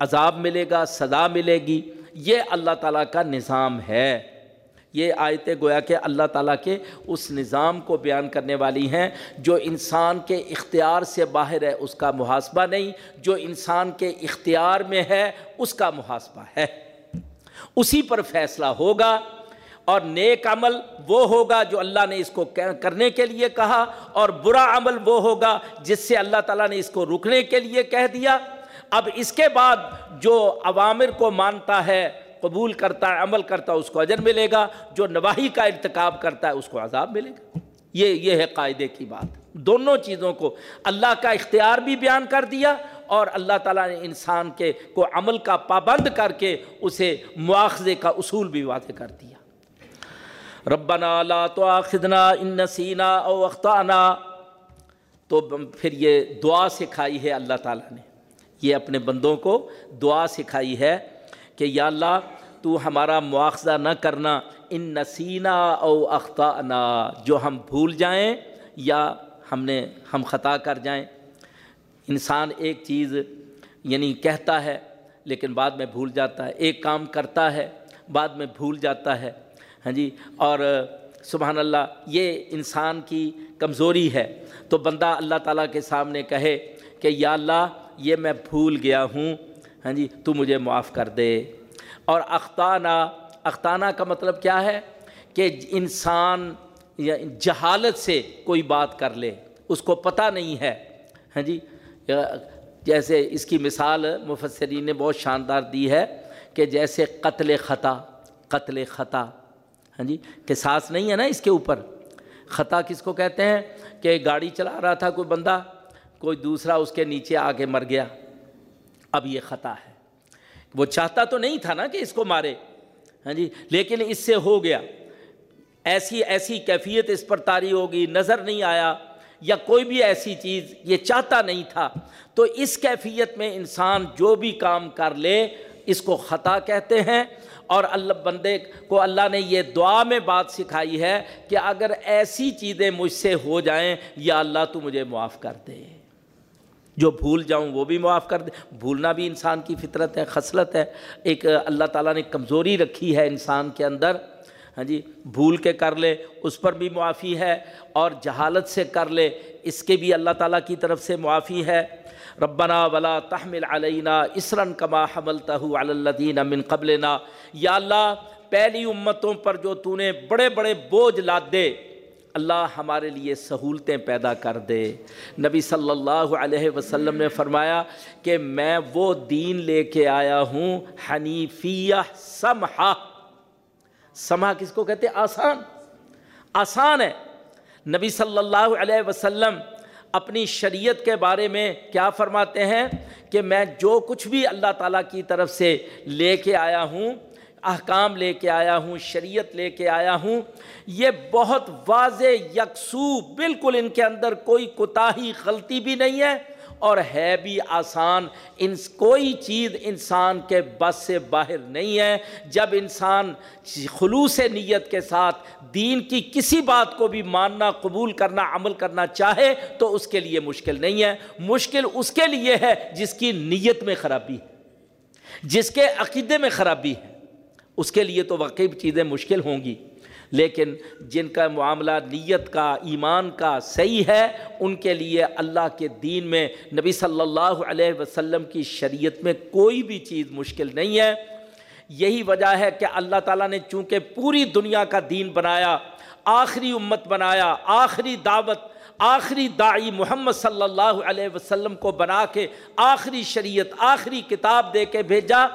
عذاب ملے گا، سزا ملے گی۔ یہ اللہ تعالیٰ کا نظام ہے۔ یہ آیتیں گویا کہ اللہ تعالیٰ کے اس نظام کو بیان کرنے والی ہیں۔ جو انسان کے اختیار سے باہر ہے، اس کا محاسبہ نہیں۔ جو انسان کے اختیار میں ہے، اس کا محاسبہ ہے۔ اسی پر فیصلہ ہوگا اور نیک عمل وہ ہوگا جو اللہ نے اس کو کرنے کے لیے کہا اور برا عمل وہ ہوگا جس سے اللہ تعالیٰ نے اس کو رکنے کے لیے کہہ دیا۔ اب اس کے بعد جو عوامر کو مانتا ہے، قبول کرتا ہے، عمل کرتا ہے، اس کو اجر ملے گا۔ جو نواحی کا ارتکاب کرتا ہے، اس کو عذاب ملے گا۔ یہ یہ ہے قاعدے کی بات۔ دونوں چیزوں کو اللہ کا اختیار بھی بیان کر دیا اور اللہ تعالیٰ نے انسان کے کو عمل کا پابند کر کے اسے مواخذے کا اصول بھی واضح کر دیا۔ ربنا لا تواخذنا ان نسینا او اخطانا تو پھر یہ دعا سکھائی ہے اللہ تعالیٰ نے۔ یہ اپنے بندوں کو دعا سکھائی ہے کہ یا اللہ تو ہمارا مواخذہ نہ کرنا، ان نسینا او اختانا جو ہم بھول جائیں یا ہم نے، ہم خطا کر جائیں۔ انسان ایک چیز یعنی کہتا ہے لیکن بعد میں بھول جاتا ہے، ایک کام کرتا ہے بعد میں بھول جاتا ہے۔ ہاں جی اور سبحان اللہ، یہ انسان کی کمزوری ہے۔ تو بندہ اللہ تعالیٰ کے سامنے کہے کہ یا اللہ یہ میں بھول گیا ہوں۔ ہاں جی تو مجھے معاف کر دے۔ اور اختانہ اختانہ کا مطلب کیا ہے؟ کہ انسان یا جہالت سے کوئی بات کر لے، اس کو پتہ نہیں ہے۔ ہاں جی جیسے اس کی مثال مفسرین نے بہت شاندار دی ہے کہ جیسے قتل خطا قتل خطا۔ ہاں جی کہ ساس نہیں ہے نا اس کے اوپر۔ خطا کس کو کہتے ہیں؟ کہ گاڑی چلا رہا تھا کوئی بندہ کوئی دوسرا اس کے نیچے آ کے مر گیا۔ اب یہ خطا ہے۔ وہ چاہتا تو نہیں تھا نا کہ اس کو مارے۔ ہاں جی لیکن اس سے ہو گیا۔ ایسی ایسی کیفیت اس پر تاری ہوگی، نظر نہیں آیا یا کوئی بھی ایسی چیز یہ چاہتا نہیں تھا۔ تو اس کیفیت میں انسان جو بھی کام کر لے، اس کو خطا کہتے ہیں۔ اور اللہ، بندے کو اللہ نے یہ دعا میں بات سکھائی ہے کہ اگر ایسی چیزیں مجھ سے ہو جائیں، یا اللہ تو مجھے معاف کر دے۔ جو بھول جاؤں وہ بھی معاف کر دے۔ بھولنا بھی انسان کی فطرت ہے، خصلت ہے۔ ایک اللہ تعالیٰ نے کمزوری رکھی ہے انسان کے اندر۔ ہاں جی بھول کے کر لے، اس پر بھی معافی ہے اور جہالت سے کر لے۔ اس کے بھی اللہ تعالیٰ کی طرف سے معافی ہے۔ ربنا ولا تحمل علینا اسرن کما حملتہ علی الذین من قبلنا۔ یا اللہ، پہلی امتوں پر جو تو نے بڑے بڑے بوجھ لاد دے اللہ ہمارے لیے سہولتیں پیدا کر دے۔ نبی صلی اللہ علیہ وسلم نے فرمایا کہ میں وہ دین لے کے آیا ہوں، حنیفیہ سمحہ۔ سمحہ کس کو کہتے آسان۔ آسان ہے۔ نبی صلی اللہ علیہ وسلم اپنی شریعت کے بارے میں کیا فرماتے ہیں؟ کہ میں جو کچھ بھی اللہ تعالیٰ کی طرف سے لے کے آیا ہوں احکام لے کے آیا ہوں، شریعت لے کے آیا ہوں، یہ بہت واضح یکسو، بالکل ان کے اندر کوئی کوتاہی، غلطی بھی نہیں ہے اور ہے بھی آسان۔ ان کوئی چیز انسان کے بس سے باہر نہیں ہے۔ جب انسان خلوص نیت کے ساتھ دین کی کسی بات کو بھی ماننا، قبول کرنا، عمل کرنا چاہے تو اس کے لیے مشکل نہیں ہے۔ مشکل اس کے لیے ہے جس کی نیت میں خرابی ہے، جس کے عقیدے میں خرابی ہے۔ اس کے لیے تو واقعی چیزیں مشکل ہوں گی، لیکن جن کا معاملہ نیت کا، ایمان کا صحیح ہے، ان کے لیے اللہ کے دین میں، نبی صلی اللہ علیہ وسلم کی شریعت میں کوئی بھی چیز مشکل نہیں ہے۔ یہی وجہ ہے کہ اللہ تعالیٰ نے چونکہ پوری دنیا کا دین بنایا، آخری امت بنایا، آخری دعوت، آخری داعی محمد صلی اللہ علیہ وسلم کو بنا کے آخری شریعت، آخری کتاب دے کے بھیجا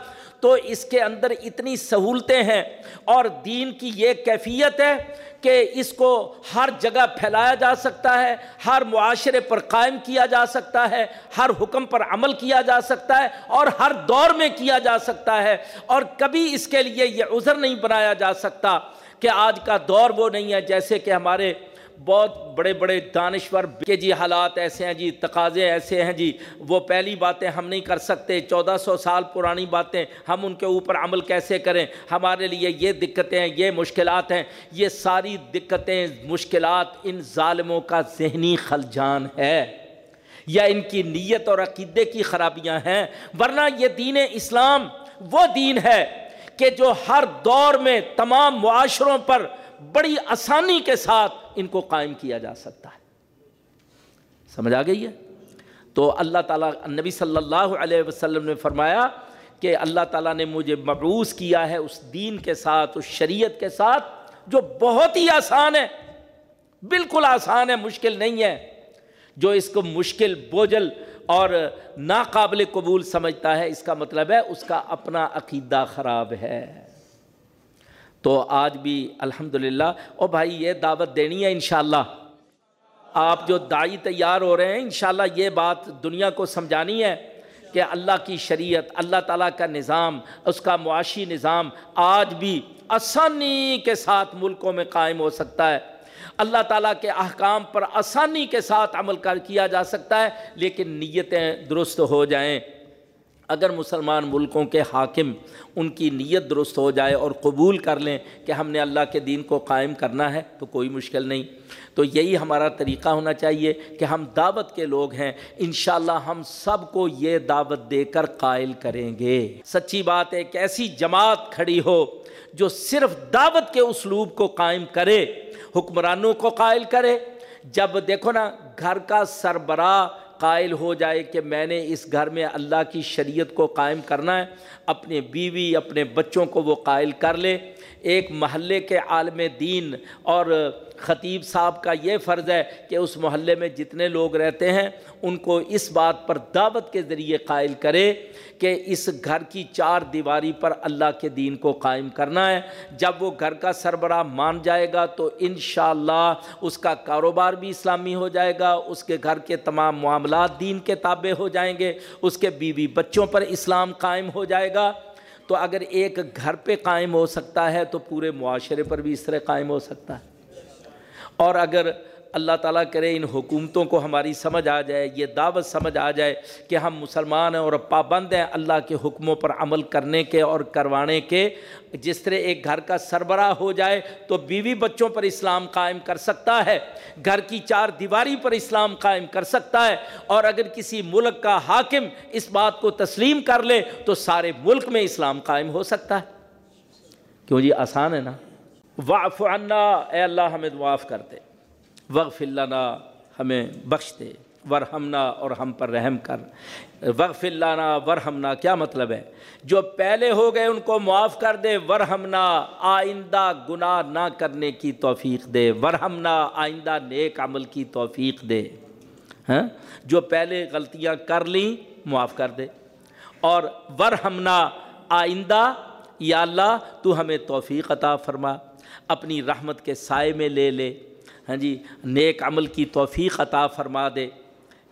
تو اس کے اندر اتنی سہولتیں ہیں اور دین کی یہ کیفیت ہے کہ اس کو ہر جگہ پھیلایا جا سکتا ہے، ہر معاشرے پر قائم کیا جا سکتا ہے، ہر حکم پر عمل کیا جا سکتا ہے اور ہر دور میں کیا جا سکتا ہے۔ اور کبھی اس کے لیے یہ عذر نہیں بنایا جا سکتا کہ آج کا دور وہ نہیں ہے جیسے کہ ہمارے بہت بڑے بڑے دانشور کہ جی حالات ایسے ہیں جی تقاضے ایسے ہیں جی وہ پہلی باتیں ہم نہیں کر سکتے، چودہ سو سال پرانی باتیں ہم ان کے اوپر عمل کیسے کریں؟ ہمارے لیے یہ دقتیں ہیں، یہ مشکلات ہیں۔ یہ ساری دقتیں، مشکلات ان ظالموں کا ذہنی خلجان ہے۔ یا ان کی نیت اور عقیدے کی خرابیاں ہیں۔ ورنہ یہ دین اسلام وہ دین ہے کہ جو ہر دور میں تمام معاشروں پر بڑی آسانی کے ساتھ ان کو قائم کیا جا سکتا ہے۔ سمجھ آ گئی ہے؟ تو اللہ تعالیٰ، نبی صلی اللہ علیہ وسلم نے فرمایا کہ اللہ تعالیٰ نے مجھے مبعوث کیا ہے اس دین کے ساتھ، اس شریعت کے ساتھ، جو بہت ہی آسان ہے۔ بالکل آسان ہے، مشکل نہیں ہے۔ جو اس کو مشکل، بوجھل اور ناقابل قبول سمجھتا ہے، اس کا مطلب ہے اس کا اپنا عقیدہ خراب ہے۔ تو آج بھی الحمدللہ۔ للہ اور بھائی، یہ دعوت دینی ہے انشاءاللہ۔ آپ جو دائی تیار ہو رہے ہیں، انشاءاللہ یہ بات دنیا کو سمجھانی ہے کہ اللہ کی شریعت، اللہ تعالیٰ کا نظام، اس کا معاشی نظام آج بھی آسانی کے ساتھ ملکوں میں قائم ہو سکتا ہے۔ اللہ تعالیٰ کے احکام پر آسانی کے ساتھ عمل کر کیا جا سکتا ہے، لیکن نیتیں درست ہو جائیں۔ اگر مسلمان ملکوں کے حاکم ان کی نیت درست ہو جائے اور قبول کر لیں کہ ہم نے اللہ کے دین کو قائم کرنا ہے، تو کوئی مشکل نہیں۔ تو یہی ہمارا طریقہ ہونا چاہیے کہ ہم دعوت کے لوگ ہیں۔ انشاءاللہ ہم سب کو یہ دعوت دے کر قائل کریں گے۔ سچی بات ہے کہ ایسی جماعت کھڑی ہو جو صرف دعوت کے اسلوب کو قائم کرے، حکمرانوں کو قائل کرے۔ جب دیکھو نا، گھر کا سربراہ قائل ہو جائے کہ میں نے اس گھر میں اللہ کی شریعت کو قائم کرنا ہے اپنے بیوی، اپنے بچوں کو وہ قائل کر لے۔ ایک محلے کے عالم دین اور خطیب صاحب کا یہ فرض ہے کہ اس محلے میں جتنے لوگ رہتے ہیں، ان کو اس بات پر دعوت کے ذریعے قائل کرے کہ اس گھر کی چار دیواری پر اللہ کے دین کو قائم کرنا ہے۔ جب وہ گھر کا سربراہ مان جائے گا تو انشاءاللہ اس کا کاروبار بھی اسلامی ہو جائے گا، اس کے گھر کے تمام معاملات دین کے تابع ہو جائیں گے، اس کے بیوی بچوں پر اسلام قائم ہو جائے گا۔ تو اگر ایک گھر پہ قائم ہو سکتا ہے تو پورے معاشرے پر بھی اس طرح قائم ہو سکتا ہے۔ اور اگر اللہ تعالیٰ کرے ان حکومتوں کو ہماری سمجھ آ جائے، یہ دعوت سمجھ آ جائے کہ ہم مسلمان ہیں اور پابند ہیں اللہ کے حکموں پر عمل کرنے کے اور کروانے کے، جس طرح ایک گھر کا سربراہ ہو جائے تو بیوی بچوں پر اسلام قائم کر سکتا ہے، گھر کی چار دیواری پر اسلام قائم کر سکتا ہے اور اگر کسی ملک کا حاکم اس بات کو تسلیم کر لے تو سارے ملک میں اسلام قائم ہو سکتا ہے۔ کیوں جی؟ آسان ہے نا۔ واف عنا، اے اللہ ہمیں معاف کر دے۔ وغف اللہ ہمیں بخش دے۔ ورحمنا اور ہم پر رحم کر۔ وغف اللہ ورحمنا کیا مطلب ہے؟ جو پہلے ہو گئے ان کو معاف کر دے۔ ورحمنا آئندہ گناہ نہ کرنے کی توفیق دے۔ ورحمنا آئندہ نیک عمل کی توفیق دے۔ ہاں؟ جو پہلے غلطیاں کر لیں، معاف کر دے۔ اور ورحمنا آئندہ، یا اللہ، تو ہمیں توفیق عطا فرما۔ اپنی رحمت کے سائے میں لے لے۔ ہاں جی نیک عمل کی توفیق عطا فرما دے۔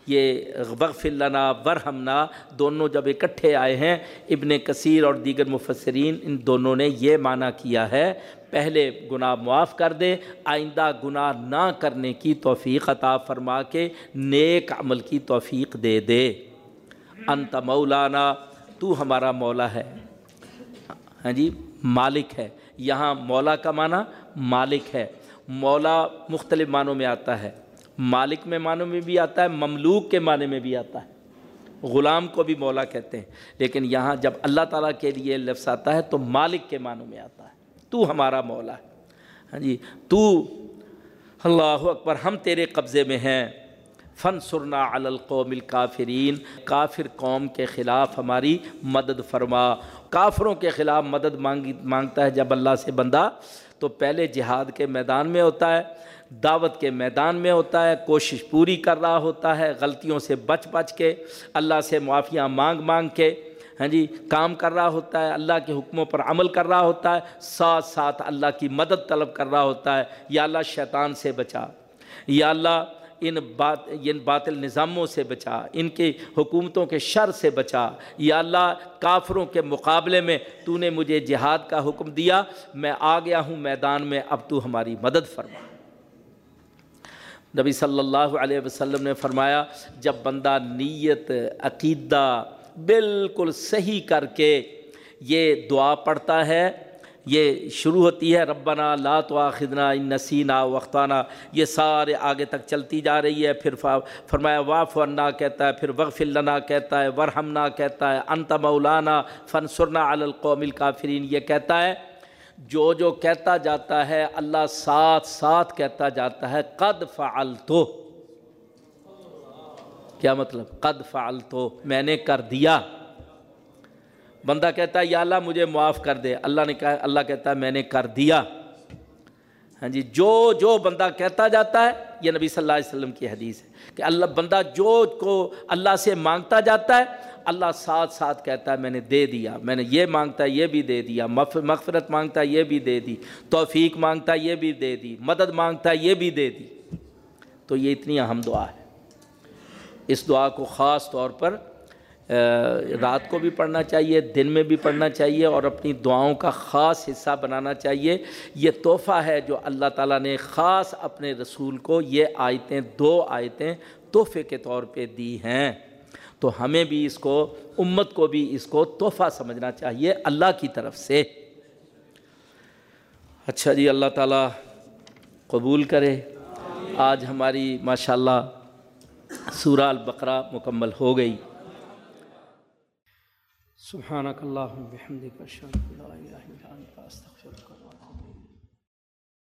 یہ وغف لنا، ورحمنا، دونوں جب اکٹھے آئے ہیں، ابن کثیر اور دیگر مفسرین، ان دونوں نے یہ معنی کیا ہے، پہلے گناہ معاف کر دے، آئندہ گناہ نہ کرنے کی توفیق عطا فرما کے نیک عمل کی توفیق دے دے۔ انت مولانا، تو ہمارا مولا ہے۔ ہاں جی مالک ہے۔ یہاں مولا کا معنی مالک ہے۔ مولا مختلف معنوں میں آتا ہے۔ مالک میں معنوں میں بھی آتا ہے، مملوک کے معنی میں بھی آتا ہے۔ غلام کو بھی مولا کہتے ہیں۔ لیکن یہاں جب اللہ تعالیٰ کے لیے لفظ آتا ہے تو مالک کے معنوں میں آتا ہے۔ تو ہمارا مولا ہے۔ ہاں جی تو اللہ اکبر، ہم تیرے قبضے میں ہیں۔ فن سرنا القوم الکافرین، کافر قوم کے خلاف ہماری مدد فرما۔ کافروں کے خلاف مدد مانگی مانگتا ہے جب اللہ سے بندہ تو پہلے جہاد کے میدان میں ہوتا ہے، دعوت کے میدان میں ہوتا ہے، کوشش پوری کر رہا ہوتا ہے، غلطیوں سے بچ بچ کے، اللہ سے معافیاں مانگ مانگ کے ہاں جی کام کر رہا ہوتا ہے، اللہ کے حکموں پر عمل کر رہا ہوتا ہے، ساتھ ساتھ اللہ کی مدد طلب کر رہا ہوتا ہے، یا اللہ شیطان سے بچا، یا اللہ ان بات، ان باطل نظاموں سے بچا، ان کی حکومتوں کے شر سے بچا۔ یا اللہ، کافروں کے مقابلے میں تو نے مجھے جہاد کا حکم دیا، میں آ گیا ہوں میدان میں، اب تو ہماری مدد فرما۔ نبی صلی اللہ علیہ وسلم نے فرمایا، جب بندہ نیت، عقیدہ بالکل صحیح کر کے یہ دعا پڑھتا ہے یہ شروع ہوتی ہے، ربنا لا تواخذنا ان نسینا وقتانہ یہ سارے آگے تک چلتی جا رہی ہے۔ پھر فرمایا واف انا کہتا ہے، پھر وغف لنا، کہتا ہے، ورحمنا، کہتا ہے، انت مولانا فنسرنا علی القوم الکافرین۔ یہ کہتا ہے، جو جو کہتا جاتا ہے، اللہ ساتھ ساتھ کہتا جاتا ہے، قد فعلتو۔ کیا مطلب؟ قد فعلتو، میں نے کر دیا۔ بندہ کہتا ہے، یا اللہ مجھے معاف کر دے۔ اللہ نے کہا، اللہ کہتا ہے، میں نے کر دیا۔ ہاں جی جو جو بندہ کہتا جاتا ہے، یہ نبی صلی اللہ علیہ وسلم کی حدیث ہے کہ اللہ، بندہ جو کو اللہ سے مانگتا جاتا ہے، اللہ ساتھ ساتھ کہتا ہے، میں نے دے دیا۔ میں نے یہ مانگتا ہے، یہ بھی دے دیا۔ مغفرت مانگتا ہے، یہ بھی دے دی۔ توفیق مانگتا ہے، یہ بھی دے دی۔ مدد مانگتا ہے، یہ بھی دے دی۔ تو یہ اتنی اہم دعا ہے۔ اس دعا کو خاص طور پر رات کو بھی پڑھنا چاہیے، دن میں بھی پڑھنا چاہیے اور اپنی دعاؤں کا خاص حصہ بنانا چاہیے۔ یہ تحفہ ہے جو اللہ تعالیٰ نے خاص اپنے رسول کو یہ آیتیں، دو آیتیں تحفے کے طور پہ دی ہیں۔ تو ہمیں بھی اس کو، امت کو بھی اس کو تحفہ سمجھنا چاہیے اللہ کی طرف سے۔ اچھا جی اللہ تعالیٰ قبول کرے۔ آج ہماری ماشاءاللہ سورہ البقرہ مکمل ہو گئی۔ سبحانک اللہم بحمدک اشہد لا الہ الا انت استغفرک